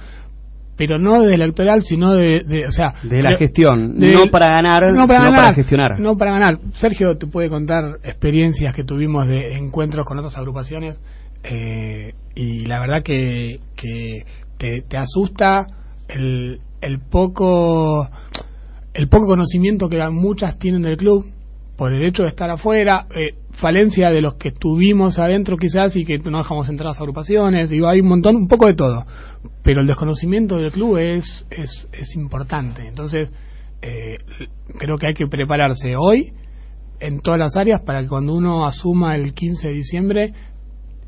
pero no desde electoral, sino de, de- o sea, De la gestión, de- no para ganar, no sino para para ganar, gestionar. No para ganar. Sergio te puede contar experiencias que tuvimos de encuentros con otras agrupaciones eh, y la verdad que, que te, te asusta el, el poco el poco conocimiento que muchas tienen del club por el hecho de estar afuera, eh, falencia de los que estuvimos adentro quizás y que no dejamos entrar las agrupaciones, digo, hay un montón, un poco de todo, pero el desconocimiento del club es, es, es importante, entonces eh, creo que hay que prepararse hoy en todas las áreas para que cuando uno asuma el 15 de diciembre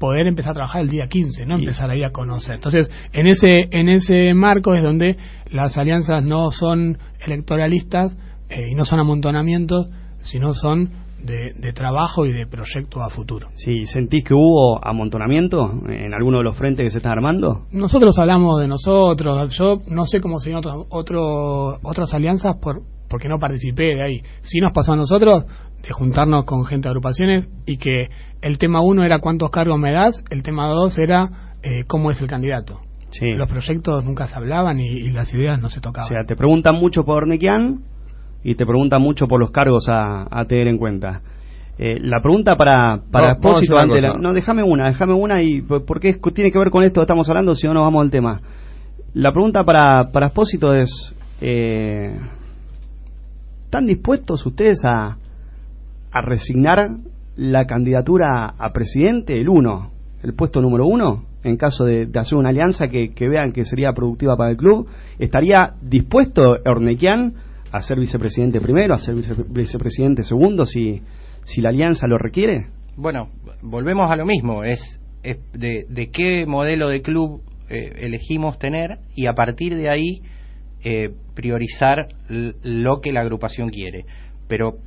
poder empezar a trabajar el día 15, no empezar ahí a conocer. Entonces, en ese en ese marco es donde las alianzas no son electoralistas eh, y no son amontonamientos, sino son de, de trabajo y de proyecto a futuro. Sí, ¿sentís que hubo amontonamiento en alguno de los frentes que se están armando? Nosotros hablamos de nosotros, yo no sé cómo siguen otros otro, otras alianzas por porque no participé de ahí. Sí nos pasó a nosotros de juntarnos con gente de agrupaciones y que el tema uno era cuántos cargos me das, el tema dos era eh, cómo es el candidato. Sí. Los proyectos nunca se hablaban y, y las ideas no se tocaban. O sea, te preguntan mucho por Ornequian y te preguntan mucho por los cargos a, a tener en cuenta. Eh, la pregunta para, para No, Espósito antes la-. No, déjame una, déjame una y porque es- tiene que ver con esto que estamos hablando, si no nos vamos al tema. La pregunta para, para Espósito es, eh, ¿están dispuestos ustedes a, a resignar la candidatura a presidente, el uno, el puesto número uno, en caso de, hacer una alianza que, vean que sería productiva para el club? ¿Estaría dispuesto Ornequian a ser vicepresidente primero, a ser vice- vicepresidente segundo, si, si la alianza lo requiere? Bueno, volvemos a lo mismo, es, es de, de qué modelo de club eh, elegimos tener y a partir de ahí eh, priorizar lo que la agrupación quiere. Pero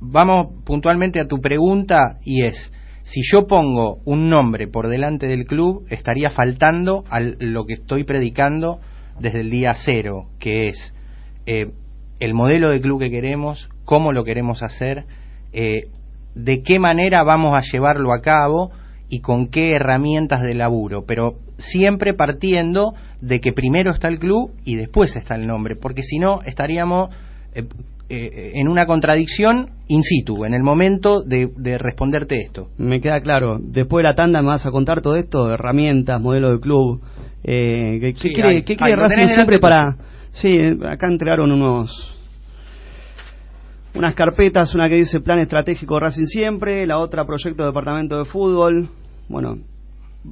vamos puntualmente a tu pregunta y es, si yo pongo un nombre por delante del club, estaría faltando a lo que estoy predicando desde el día cero, que es eh, el modelo de club que queremos, cómo lo queremos hacer, eh, de qué manera vamos a llevarlo a cabo y con qué herramientas de laburo, pero siempre partiendo de que primero está el club y después está el nombre, porque si no estaríamos eh, eh, en una contradicción in situ, en el momento de, de responderte esto. Me queda claro. Después de la tanda me vas a contar todo esto, herramientas, modelo de club. Eh, ¿Qué, Sí, quiere, hay- qué quiere Racing siempre para...? Sí, acá entregaron unos... Unas carpetas, una que dice Plan Estratégico Racing Siempre, la otra Proyecto Departamento de Fútbol. Bueno,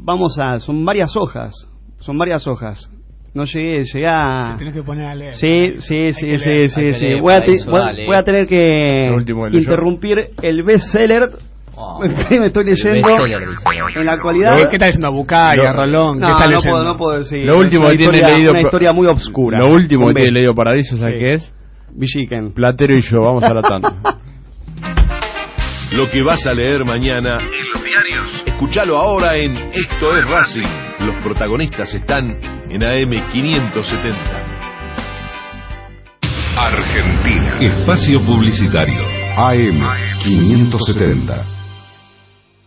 vamos a... Son varias hojas, son varias hojas. No llegué, llegué a... Tenés que poner a leer. Sí, sí, sí, sí, leer, sí, sí. leer, Voy a, te- voy- a tener que interrumpir el bestseller que me estoy leyendo en la actualidad. ¿Qué tal diciendo Bucaya, Lo- Rolón? No, ¿Qué tal no puedo, no puedo decir. Lo último Es que una tiene historia- leído Una historia muy obscura. Lo último que tiene leído Paradiso, ¿sabes Sí. qué es? Villiquen. Platero y yo, vamos a la tanda. Lo que vas a leer mañana en los diarios. Escúchalo ahora en Esto es Racing. Los protagonistas están en AM 570. Argentina. Espacio Publicitario. AM 570.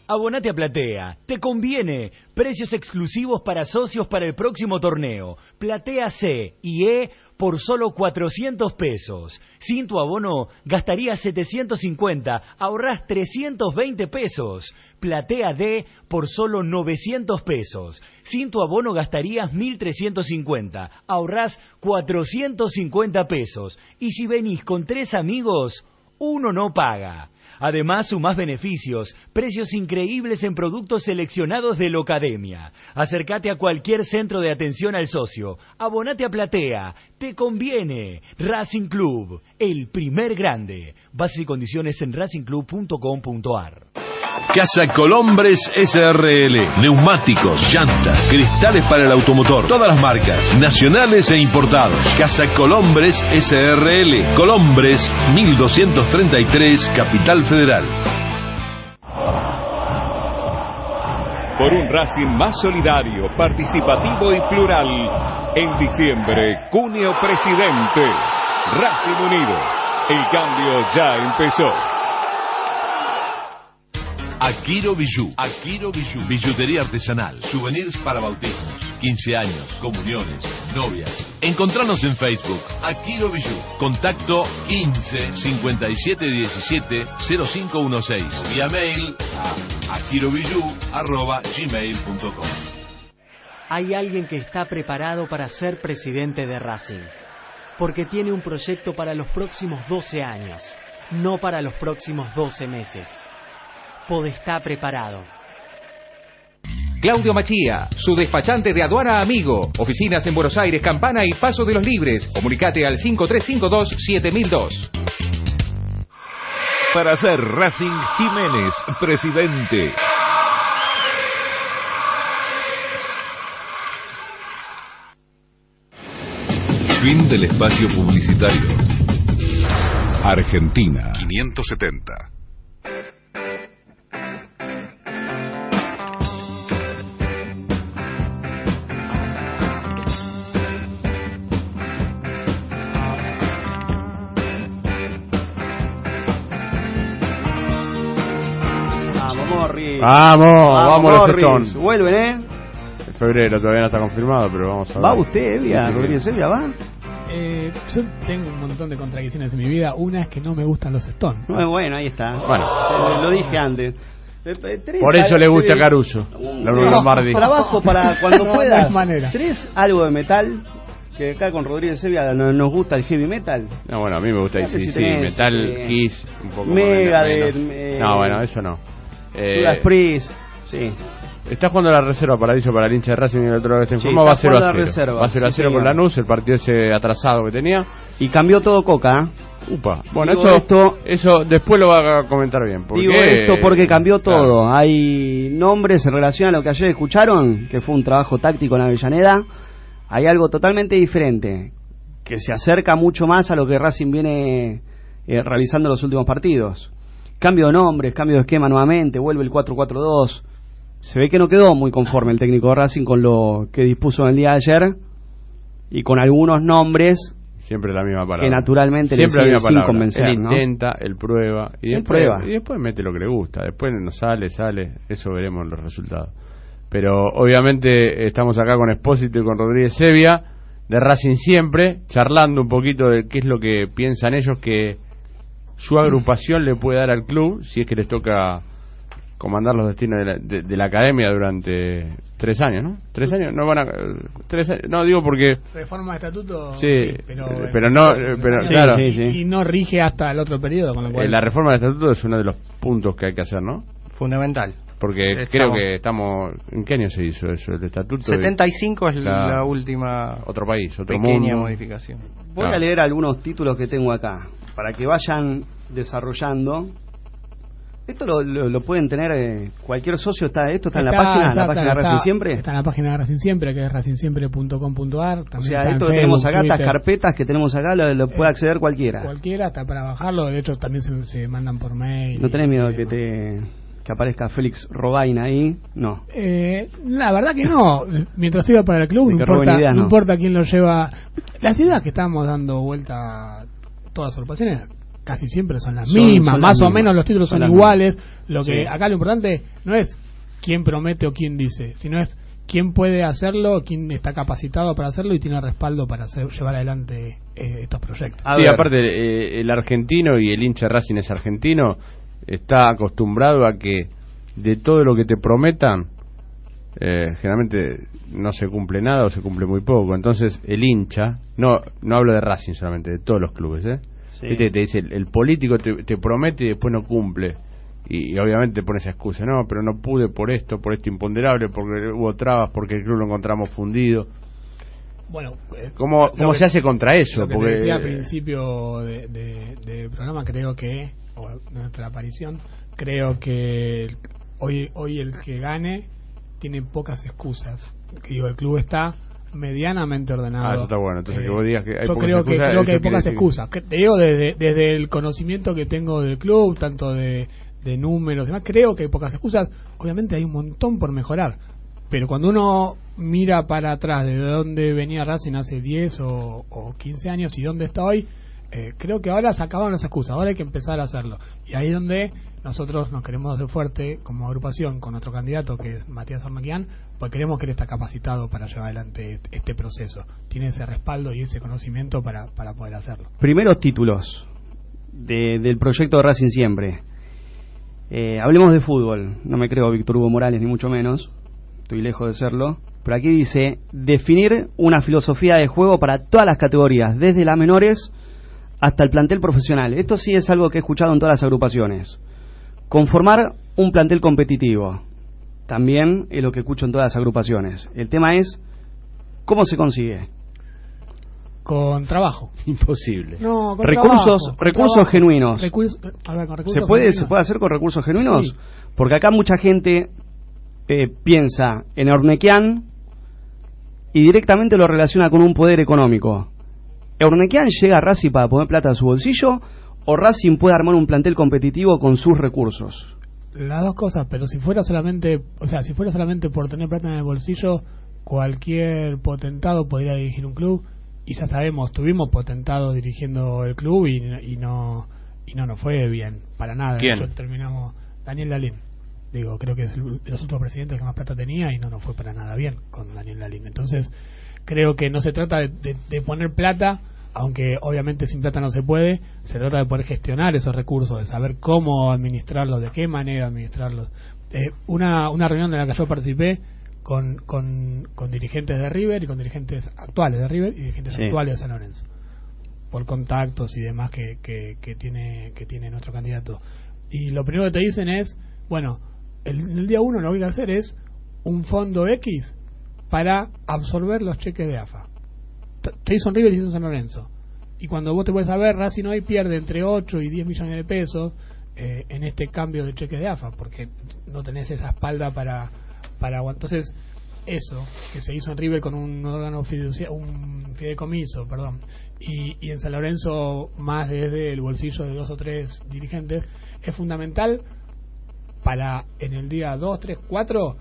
Abonate a Platea, te conviene. Precios exclusivos para socios para el próximo torneo. Platea C y E por solo 400 pesos. Sin tu abono gastarías 750, ahorrás 320 pesos. Platea D por solo 900 pesos. Sin tu abono gastarías 1350, ahorrás 450 pesos. Y si venís con tres amigos, uno no paga. Además, sumás beneficios, precios increíbles en productos seleccionados de Locademia. Acércate a cualquier centro de atención al socio. Abonate a Platea. Te conviene. Racing Club, el primer grande. Bases y condiciones en racingclub.com.ar. Casa Colombres SRL. Neumáticos, llantas, cristales para el automotor. Todas las marcas, nacionales e importados. Casa Colombres SRL. Colombres 1233, Capital Federal. Por un Racing más solidario, participativo y plural. En diciembre, Cunio Presidente. Racing Unido. El cambio ya empezó. Akiro Bijou. Akiro Bijou. Billutería artesanal. Souvenirs para bautismos, 15 años, comuniones, novias. Encontranos en Facebook. Akiro Bijou. Contacto 15 57 17 0516. Vía mail a akirobijou.gmail.com Hay alguien que está preparado para ser presidente de Racing. Porque tiene un proyecto para los próximos 12 años, no para los próximos 12 meses. Podestá preparado. Claudio Machía, su despachante de aduana amigo. Oficinas en Buenos Aires, Campana y Paso de los Libres. Comunicate al 5352-7002. Para ser Racing Jiménez, presidente. Fin del espacio publicitario. Argentina 570. Morris. Vamos, vamos, los. Stones. Vuelven, ¿eh? En febrero todavía no está confirmado, pero vamos a ver. ¿Va usted, Evia? Sí, sí. ¿Rodríguez Evia va? Eh, yo tengo un montón de contradicciones en mi vida. Una es que no me gustan los Stones. No, bueno, ahí está. Bueno. Eh, lo dije antes. Eh, eh, tres Por eso le gusta a eh, Caruso, la Bruno Lombardi. Trabajo para cuando No, no puedas. manera. Tres, algo de metal. Que acá con Rodríguez Evia no- nos gusta el heavy metal. No, bueno, a mí me gusta Claro que sí, sí sí, tenés, Metal, eh, Kiss, un poco Megadeth, menos. eh, No, bueno, eso no. Eh, Priest, sí. Está jugando la reserva Paradiso para el hincha de Racing y el otro lado está en Sí, forma, va 0 a jugando 0. la reserva, Va 0 a sí, 0 con. Lanús, el partido ese atrasado que tenía. Y cambió todo Coca. ¿eh? Upa. Bueno, Digo eso, esto- eso después lo va a comentar bien. Porque, Digo esto porque cambió Claro. todo. Hay nombres en relación a lo que ayer escucharon, que fue un trabajo táctico en Avellaneda. Hay algo totalmente diferente, que se acerca mucho más a lo que Racing viene eh, realizando en los últimos partidos. Cambio de nombres, cambio de esquema nuevamente, vuelve el 4-4-2. Se ve que no quedó muy conforme el técnico de Racing con lo que dispuso en el día de ayer y con algunos nombres Siempre la misma palabra. que naturalmente le Siempre la siguen misma sin palabra. convencer, Él ¿no? intenta, él prueba y Él después, prueba. y después mete lo que le gusta. Después no sale, sale. Eso veremos los resultados. Pero obviamente estamos acá con Espósito y con Rodríguez Sevilla de Racing siempre, charlando un poquito de qué es lo que piensan ellos que su agrupación le puede dar al club si es que les toca comandar los destinos de la, de- de la academia durante tres años, ¿no? Tres años, no van a, tres años, no digo porque Reforma de estatuto, Sí, pero, eh, pero no, eh, pero, claro. Y, y no rige hasta el otro periodo, con lo cual... Eh, la reforma del estatuto es uno de los puntos que hay que hacer, ¿no? Fundamental. Porque Estamos- creo que estamos. ¿En qué año se hizo eso? El estatuto. de- 75 es la, última Otro país, otro pequeña mundo. modificación. Voy a leer algunos títulos que tengo acá para que vayan desarrollando. Esto lo, lo- lo pueden tener eh, cualquier socio. está Esto está, en la página, la está- página de está- Racing Siempre. Está en la página de Racing Siempre, que es racingsiempre.com.ar. O sea, esto que tenemos acá, estas carpetas que tenemos acá, lo, lo puede acceder cualquiera. Cualquiera, está para bajarlo. De hecho, también se, se mandan por mail. No tenés miedo de que te que aparezca Félix Robaina ahí, no. Eh, la verdad que no. Mientras siga para el club, no importa, ideas, no no. importa quién lo lleva. Las ideas que estamos dando vuelta todas las agrupaciones casi siempre son las Son- mismas. son más las o mismas. menos los títulos Son iguales. Lo que Sí. acá lo importante no es quién promete o quién dice, sino es quién puede hacerlo, quién está capacitado para hacerlo y tiene respaldo para hacer, llevar adelante eh, estos proyectos. sí, aparte, eh, el argentino y el hincha Racing es argentino, está acostumbrado a que de todo lo que te prometan, eh, generalmente no se cumple nada o se cumple muy poco. Entonces, el hincha, no no hablo de Racing solamente, de todos los clubes, ¿eh? Sí. Te dice, el, el político te, te promete y después no cumple. Y, y obviamente pone esa excusa, no, pero no pude por esto, por esto imponderable, porque hubo trabas, porque el club lo encontramos fundido. Bueno, eh, ¿Cómo, cómo que- se hace contra eso? Lo que te Porque, decía al principio de- de- del programa, creo que, o nuestra aparición, creo que hoy hoy el que gane tiene pocas excusas. Digo, el club está medianamente ordenado. Ah, eso está bueno. Entonces, Eh, que vos digas que hay yo creo que, excusas, creo que hay pocas decir- excusas. Que te digo desde, desde el conocimiento que tengo del club, tanto de, de números y demás, creo que hay pocas excusas. Obviamente hay un montón por mejorar. Pero cuando uno mira para atrás de dónde venía Racing hace 10 o, o 15 años y dónde está hoy, eh, creo que ahora se acaban las excusas, ahora hay que empezar a hacerlo. Y ahí es donde nosotros nos queremos hacer fuerte como agrupación con nuestro candidato que es Matías Armaquian, porque creemos que él está capacitado para llevar adelante este- este proceso. Tiene ese respaldo y ese conocimiento para, para poder hacerlo. Primeros títulos de- del proyecto de Racing Siempre. Eh, hablemos de fútbol. No me creo Víctor Hugo Morales, ni mucho menos. Estoy lejos de serlo. Pero aquí dice, definir una filosofía de juego para todas las categorías, desde las menores hasta el plantel profesional. Esto sí es algo que he escuchado en todas las agrupaciones. Conformar un plantel competitivo. También es lo que escucho en todas las agrupaciones. El tema es, ¿cómo se consigue? Con trabajo. Imposible. No, con recursos trabajo, con recursos trabajo. genuinos. Recursos- a ver, con recursos ¿Se puede, genuinos. ¿Se puede hacer con recursos genuinos? Sí. Porque acá mucha gente eh, piensa en Ornequian y directamente lo relaciona con un poder económico. ¿Ornequian llega a Racing para poner plata en su bolsillo o Racing puede armar un plantel competitivo con sus recursos? Las dos cosas, pero si fuera solamente, o sea, si fuera solamente por tener plata en el bolsillo, cualquier potentado podría dirigir un club y ya sabemos, tuvimos potentados dirigiendo el club y, y no y no nos fue bien, para nada. ¿Quién? hecho, terminamos Daniel Lalín. Digo, creo que es el- de los otros presidentes que más plata tenía y no nos fue para nada bien con Daniel Lalín. Entonces, creo que no se trata de, de- de poner plata, aunque obviamente sin plata no se puede, se trata de poder gestionar esos recursos, de saber cómo administrarlos, de qué manera administrarlos. Eh, una, una reunión en la que yo participé con, con, con dirigentes de River y con dirigentes actuales de River y dirigentes Sí. actuales de San Lorenzo por contactos y demás que, que, que tiene que tiene nuestro candidato y lo primero que te dicen es bueno el, el día uno lo que hay que hacer es un fondo X para absorber los cheques de AFA te hizo River y hizo San Lorenzo. Y cuando vos te puedes saber Racing hoy pierde entre 8 y 10 millones de pesos eh, en este cambio de cheques de AFA porque no tenés esa espalda para para entonces eso que se hizo en River con un órgano fiducia un fideicomiso perdón y, y en San Lorenzo más desde el bolsillo de dos o tres dirigentes es fundamental para en el día 2, 3, 4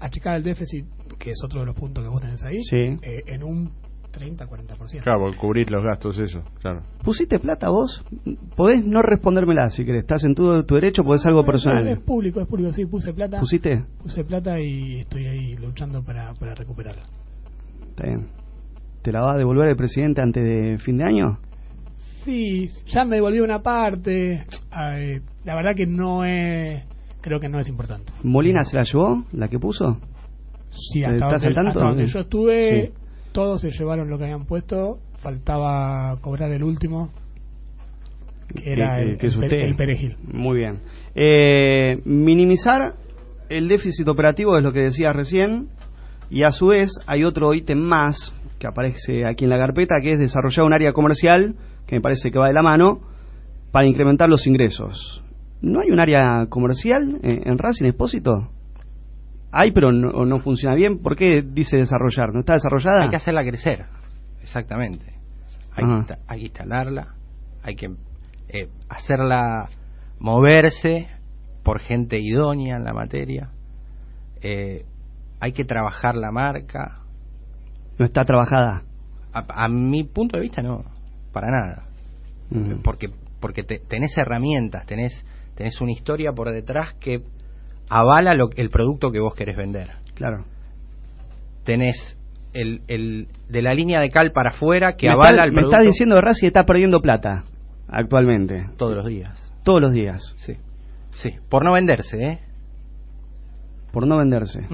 achicar el déficit que es otro de los puntos que vos tenés ahí Sí. eh, en un 30-40% Claro, por cubrir los gastos, eso, claro. ¿Pusiste plata vos? Podés no respondérmela si querés. Estás en tu, tu derecho, podés algo Es personal. público, es público, sí, puse plata. ¿Pusiste? Puse plata y estoy ahí luchando para, para recuperarla. Está bien. ¿Te la va a devolver el presidente antes de fin de año? Sí, ya me devolvió una parte. Ay, la verdad que no es. Creo que no es importante. ¿Molina se la llevó? ¿La que puso? Sí, hasta ¿Estás donde, al tanto? hasta donde yo estuve, Sí. todos se llevaron lo que habían puesto. Faltaba cobrar el último, que era que- el, que es el pe- usted. el perejil. Muy bien. Eh, minimizar el déficit operativo es lo que decías recién. Y a su vez hay otro ítem más que aparece aquí en la carpeta, que es desarrollar un área comercial, que me parece que va de la mano, para incrementar los ingresos. ¿No hay un área comercial en, en Racing Expósito? Hay, pero no, no funciona bien. ¿Por qué dice desarrollar? ¿No está desarrollada? Hay que hacerla crecer, exactamente. Hay, que, hay que instalarla, hay que eh, hacerla moverse por gente idónea en la materia. Eh, hay que trabajar la marca. No está trabajada. A, a mi punto de vista, no, para nada. Mm. Porque, porque te- tenés herramientas, tenés, tenés una historia por detrás que avala lo- el producto que vos querés vender. Claro. Tenés el, el de la línea de cal para afuera que me avala está- el me producto estás diciendo que Racing está perdiendo plata actualmente. todos los días. Todos los días. Sí. Sí, por no venderse, ¿eh? Por no venderse.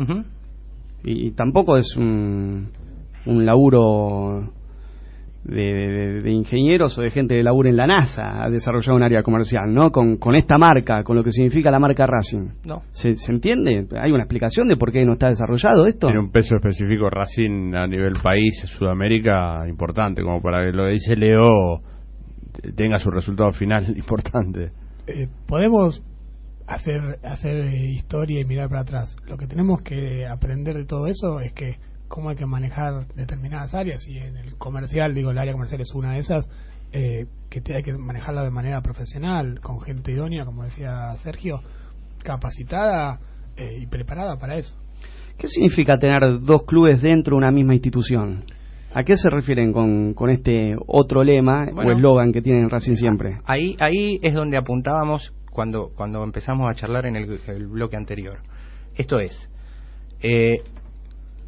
Y, y tampoco es un, un laburo de, de- de ingenieros o de gente que labura en la NASA a desarrollar un área comercial, ¿no? Con, con esta marca, con lo que significa la marca Racing. No. ¿Se, se entiende? ¿Hay una explicación de por qué no está desarrollado esto? Tiene un peso específico Racing a nivel país, Sudamérica, importante, como para que lo que dice Leo tenga su resultado final importante. Eh, podemos hacer, hacer eh, historia y mirar para atrás. Lo que tenemos que aprender de todo eso es que cómo hay que manejar determinadas áreas y en el comercial, digo, el área comercial es una de esas, eh, que te- hay que manejarla de manera profesional, con gente idónea, como decía Sergio, capacitada eh, y preparada para eso. ¿Qué significa tener dos clubes dentro de una misma institución? ¿A qué se refieren con, con este otro lema Bueno. o eslogan que tienen Racing siempre? Ahí, ahí es donde apuntábamos cuando, cuando empezamos a charlar en el, el bloque anterior. Esto es, eh,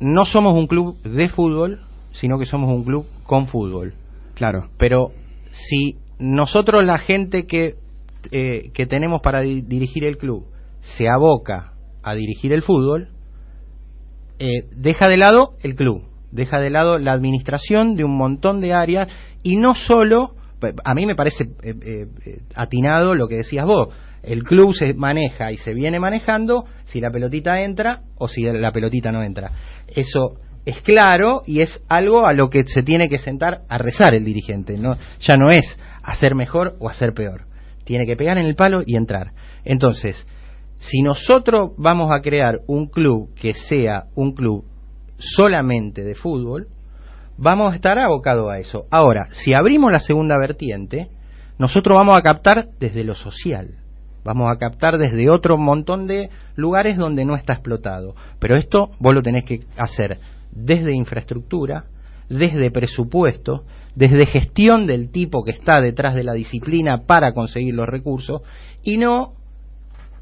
no somos un club de fútbol, sino que somos un club con fútbol. Claro. Pero si nosotros, la gente que, eh, que tenemos para di- dirigir el club, se aboca a dirigir el fútbol, eh, deja de lado el club, deja de lado la administración de un montón de áreas y no solo, a mí me parece eh, eh, eh, atinado lo que decías vos, el club se maneja y se viene manejando si la pelotita entra o si la pelotita no entra. Eso es claro y es algo a lo que se tiene que sentar a rezar el dirigente. No, ya no es hacer mejor o hacer peor. Tiene que pegar en el palo y entrar. Entonces, si nosotros vamos a crear un club que sea un club solamente de fútbol, vamos a estar abocados a eso. Ahora, si abrimos la segunda vertiente, nosotros vamos a captar desde lo social. Vamos a captar desde otro montón de lugares donde no está explotado. Pero esto vos lo tenés que hacer desde infraestructura, desde presupuesto, desde gestión del tipo que está detrás de la disciplina para conseguir los recursos y no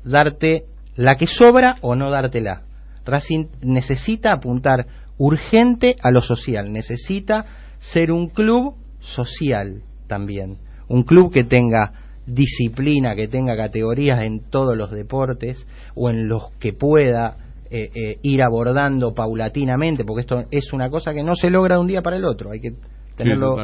darte la que sobra o no dártela. Racing necesita apuntar urgente a lo social, necesita ser un club social también, un club que tenga disciplina, que tenga categorías en todos los deportes o en los que pueda eh, eh, ir abordando paulatinamente, porque esto es una cosa que no se logra de un día para el otro, hay que tenerlo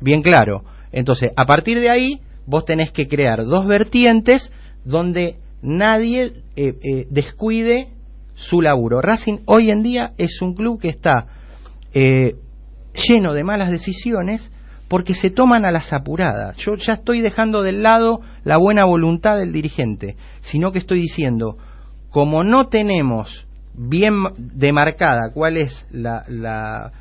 bien claro. Entonces, a partir de ahí, vos tenés que crear dos vertientes donde nadie eh, eh, descuide su laburo. Racing hoy en día es un club que está eh, lleno de malas decisiones porque se toman a las apuradas. Yo ya estoy dejando de lado la buena voluntad del dirigente, sino que estoy diciendo, como no tenemos bien demarcada cuál es la, la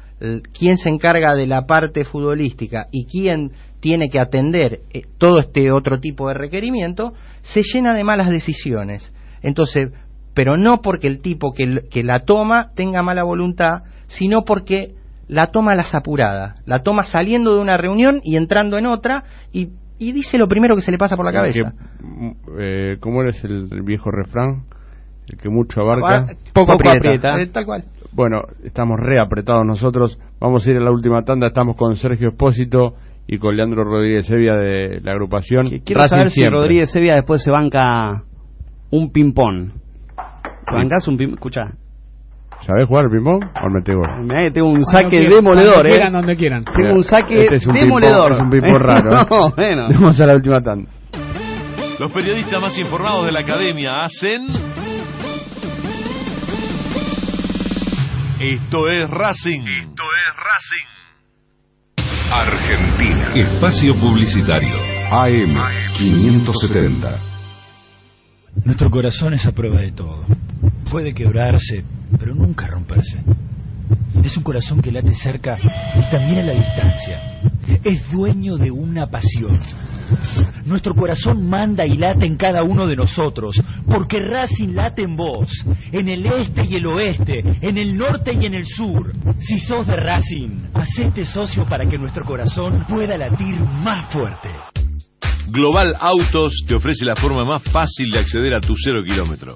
quién se encarga de la parte futbolística y quién tiene que atender eh, todo este otro tipo de requerimiento, se llena de malas decisiones. Entonces, pero no porque el tipo que la toma tenga mala voluntad, sino porque la toma a las apuradas, la toma saliendo de una reunión y entrando en otra y, y dice lo primero que se le pasa por la cabeza. Que, mm, eh, ¿Cómo eres el, el viejo refrán? El que mucho abarca. Ah, poco aprieta. Eh, tal cual. Bueno, estamos re apretados nosotros. Vamos a ir a la última tanda. Estamos con Sergio Espósito y con Leandro Rodríguez Sevilla de la agrupación. Quiero Racing saber si siempre. Rodríguez Sevilla después se banca un ping-pong. ¿Te bancás un ping Escucha, ¿Sabés jugar al ping-pong o al metegol? que tengo un saque quieran, demoledor, ¿eh? quieran, donde quieran. Tengo un saque Este es un demoledor. Es un ping-pong raro. ¿eh? No, bueno. Vamos a la última tanda. Los periodistas más informados de la academia hacen. Esto es Racing. Esto es Racing. Argentina. Espacio Publicitario. AM 570. Nuestro corazón es a prueba de todo. Puede quebrarse, pero nunca romperse. Es un corazón que late cerca y también a la distancia. Es dueño de una pasión. Nuestro corazón manda y late en cada uno de nosotros, porque Racing late en vos, en el este y el oeste, en el norte y en el sur. Si sos de Racing, hacete socio para que nuestro corazón pueda latir más fuerte. Global Autos te ofrece la forma más fácil de acceder a tu cero kilómetro.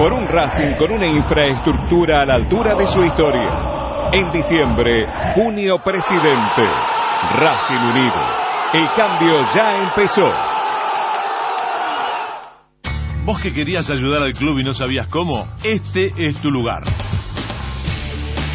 Por un Racing con una infraestructura a la altura de su historia. En diciembre, junio presidente. Racing Unido. El cambio ya empezó. Vos que querías ayudar al club y no sabías cómo, este es tu lugar.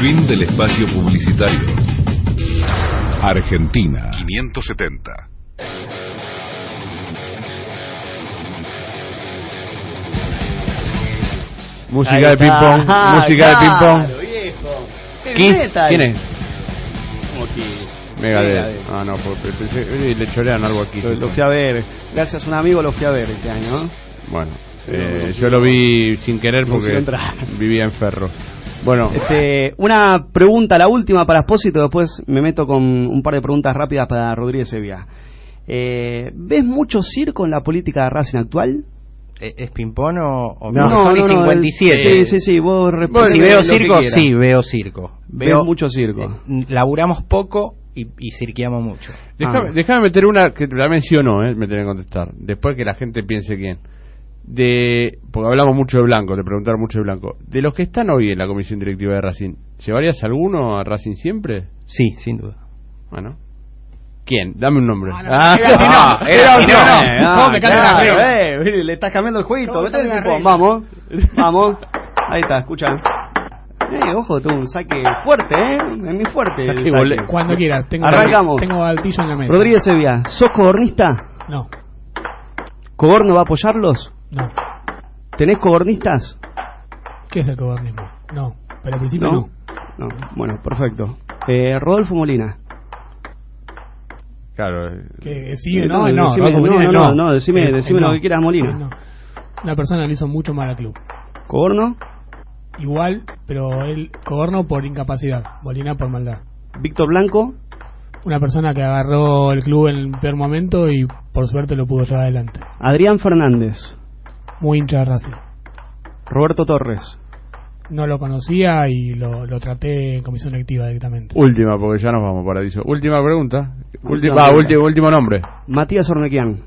Fin del espacio publicitario. Argentina 570. Música de ping-pong. Ah, música de claro, ping-pong. viejo. Heavy Kiss. metal. ¿Quién es? ¿Cómo Kiss? Megadeth. Megadeth. Ah, no, porque pensé- eh, le chorean algo aquí. Lo, lo fui a ver. Gracias a un amigo lo fui a ver este año. ¿no? Bueno, eh, yo lo vi sin querer Consiguió porque entrar. vivía en Ferro. Bueno, Este, una pregunta, la última para Espósito, después me meto con un par de preguntas rápidas para Rodríguez Sevilla. Eh, ¿Ves mucho circo en la política de Racing actual? ¿Es es ping-pong o, o No, no, no, no, 57? sí, sí, sí, vos Bueno, si veo circo, sí, veo circo. Ves Veo mucho circo. eh, laburamos poco y, y cirqueamos mucho. déjame, ah. meter una que la mencionó, eh, me tenés que contestar. Después que la gente piense quién. De, porque hablamos mucho de Blanco, de preguntar mucho de Blanco. De los que están hoy en la comisión directiva de Racing, ¿llevarías alguno a Racing siempre? Sí, sin duda. Bueno. ¿Quién? Dame un nombre. Ah, no, era si no, era si no. Ah, ¿Cómo me cambia la claro, regla? eh, le estás cambiando el jueguito. ¿Cómo metele cambia la ping-pong, regla? Vamos, vamos. Ahí está, escucha. Eh, ojo, tuvo un saque fuerte, ¿eh? Es muy fuerte. el Saque Cuando quieras. Tengo Arrancamos. Tengo altillo en la mesa. Rodríguez Sevilla, ¿sos cobornista? No, ¿Coborno va a apoyarlos? No. ¿Tenés cobornistas? ¿Qué es el cobernismo? No, pero al principio no. No, bueno, perfecto. Eh, Rodolfo Molina. Claro. eh, Que sigue, No, no, no. decime- no, Molina, no, no, decime- Eh, decime lo que quieras, Molina. No. Una persona le hizo mucho mal al club. ¿Coborno? Igual, pero él, Coborno por incapacidad, Molina por maldad. Víctor Blanco. Una persona que agarró el club en el peor momento y por suerte lo pudo llevar adelante. Adrián Fernández. Muy hincha de Racing. Roberto Torres. No lo conocía y lo, lo traté en comisión directiva directamente. Última, porque ya nos vamos, Paradiso. Última pregunta. Última último, último nombre. Matías Ornequian.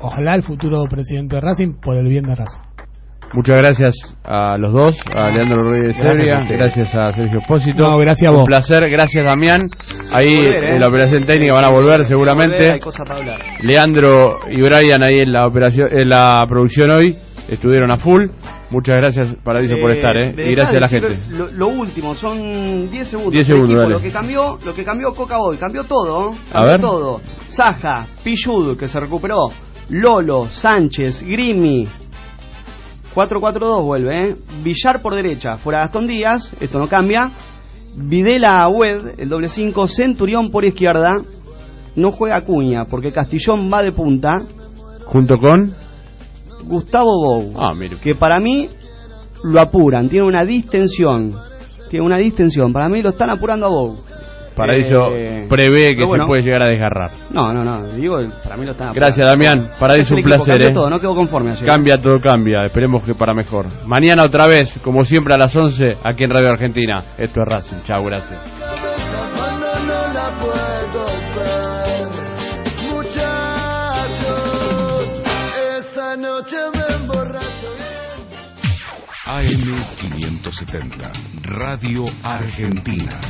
Ojalá el futuro presidente de Racing por el bien de Racing. Muchas gracias a los dos, a Leandro Rodríguez a ustedes. gracias a Sergio Espósito. No, gracias a Un vos. placer, gracias Damián. Ahí Volver, ¿eh? en la operación técnica van a volver seguramente. Hay cosas para hablar. Leandro y Brian ahí en la operación, en la producción hoy estuvieron a full. Muchas gracias Paradiso por Eh, estar, eh. Y gracias a la gente. Lo, lo último, son 10 segundos. 10 El segundos, equipo, dale. Lo que cambió, lo que cambió Coca Boy, cambió todo. ¿eh? A Cambió ver. todo. Saja, Pillud, que se recuperó. Lolo, Sánchez, Grimi. 4-4-2 vuelve, ¿eh? Villar por derecha, fuera Gastón Díaz, esto no cambia. Videla Wed, el doble 5, Centurión por izquierda. No juega Cuña, porque Castillón va de punta. Junto con. Gustavo Bou, Ah, mire. que para mí lo apuran, tiene una distensión. Tiene una distensión, para mí lo están apurando a Bou. Paradiso Eh, prevé que bueno. se puede llegar a desgarrar. No, no, no, digo, para mí lo están. Gracias Damián, el un placer, cambió eh. todo, no quedó conforme ayer. Cambia todo, cambia. Esperemos que para mejor. Mañana otra vez, como siempre a las 11, aquí en Radio Argentina. Esto es Racing. Chao, gracias. Cuando no la puedo ver, muchachos, esta noche me emborracho bien. AM570, Radio Argentina.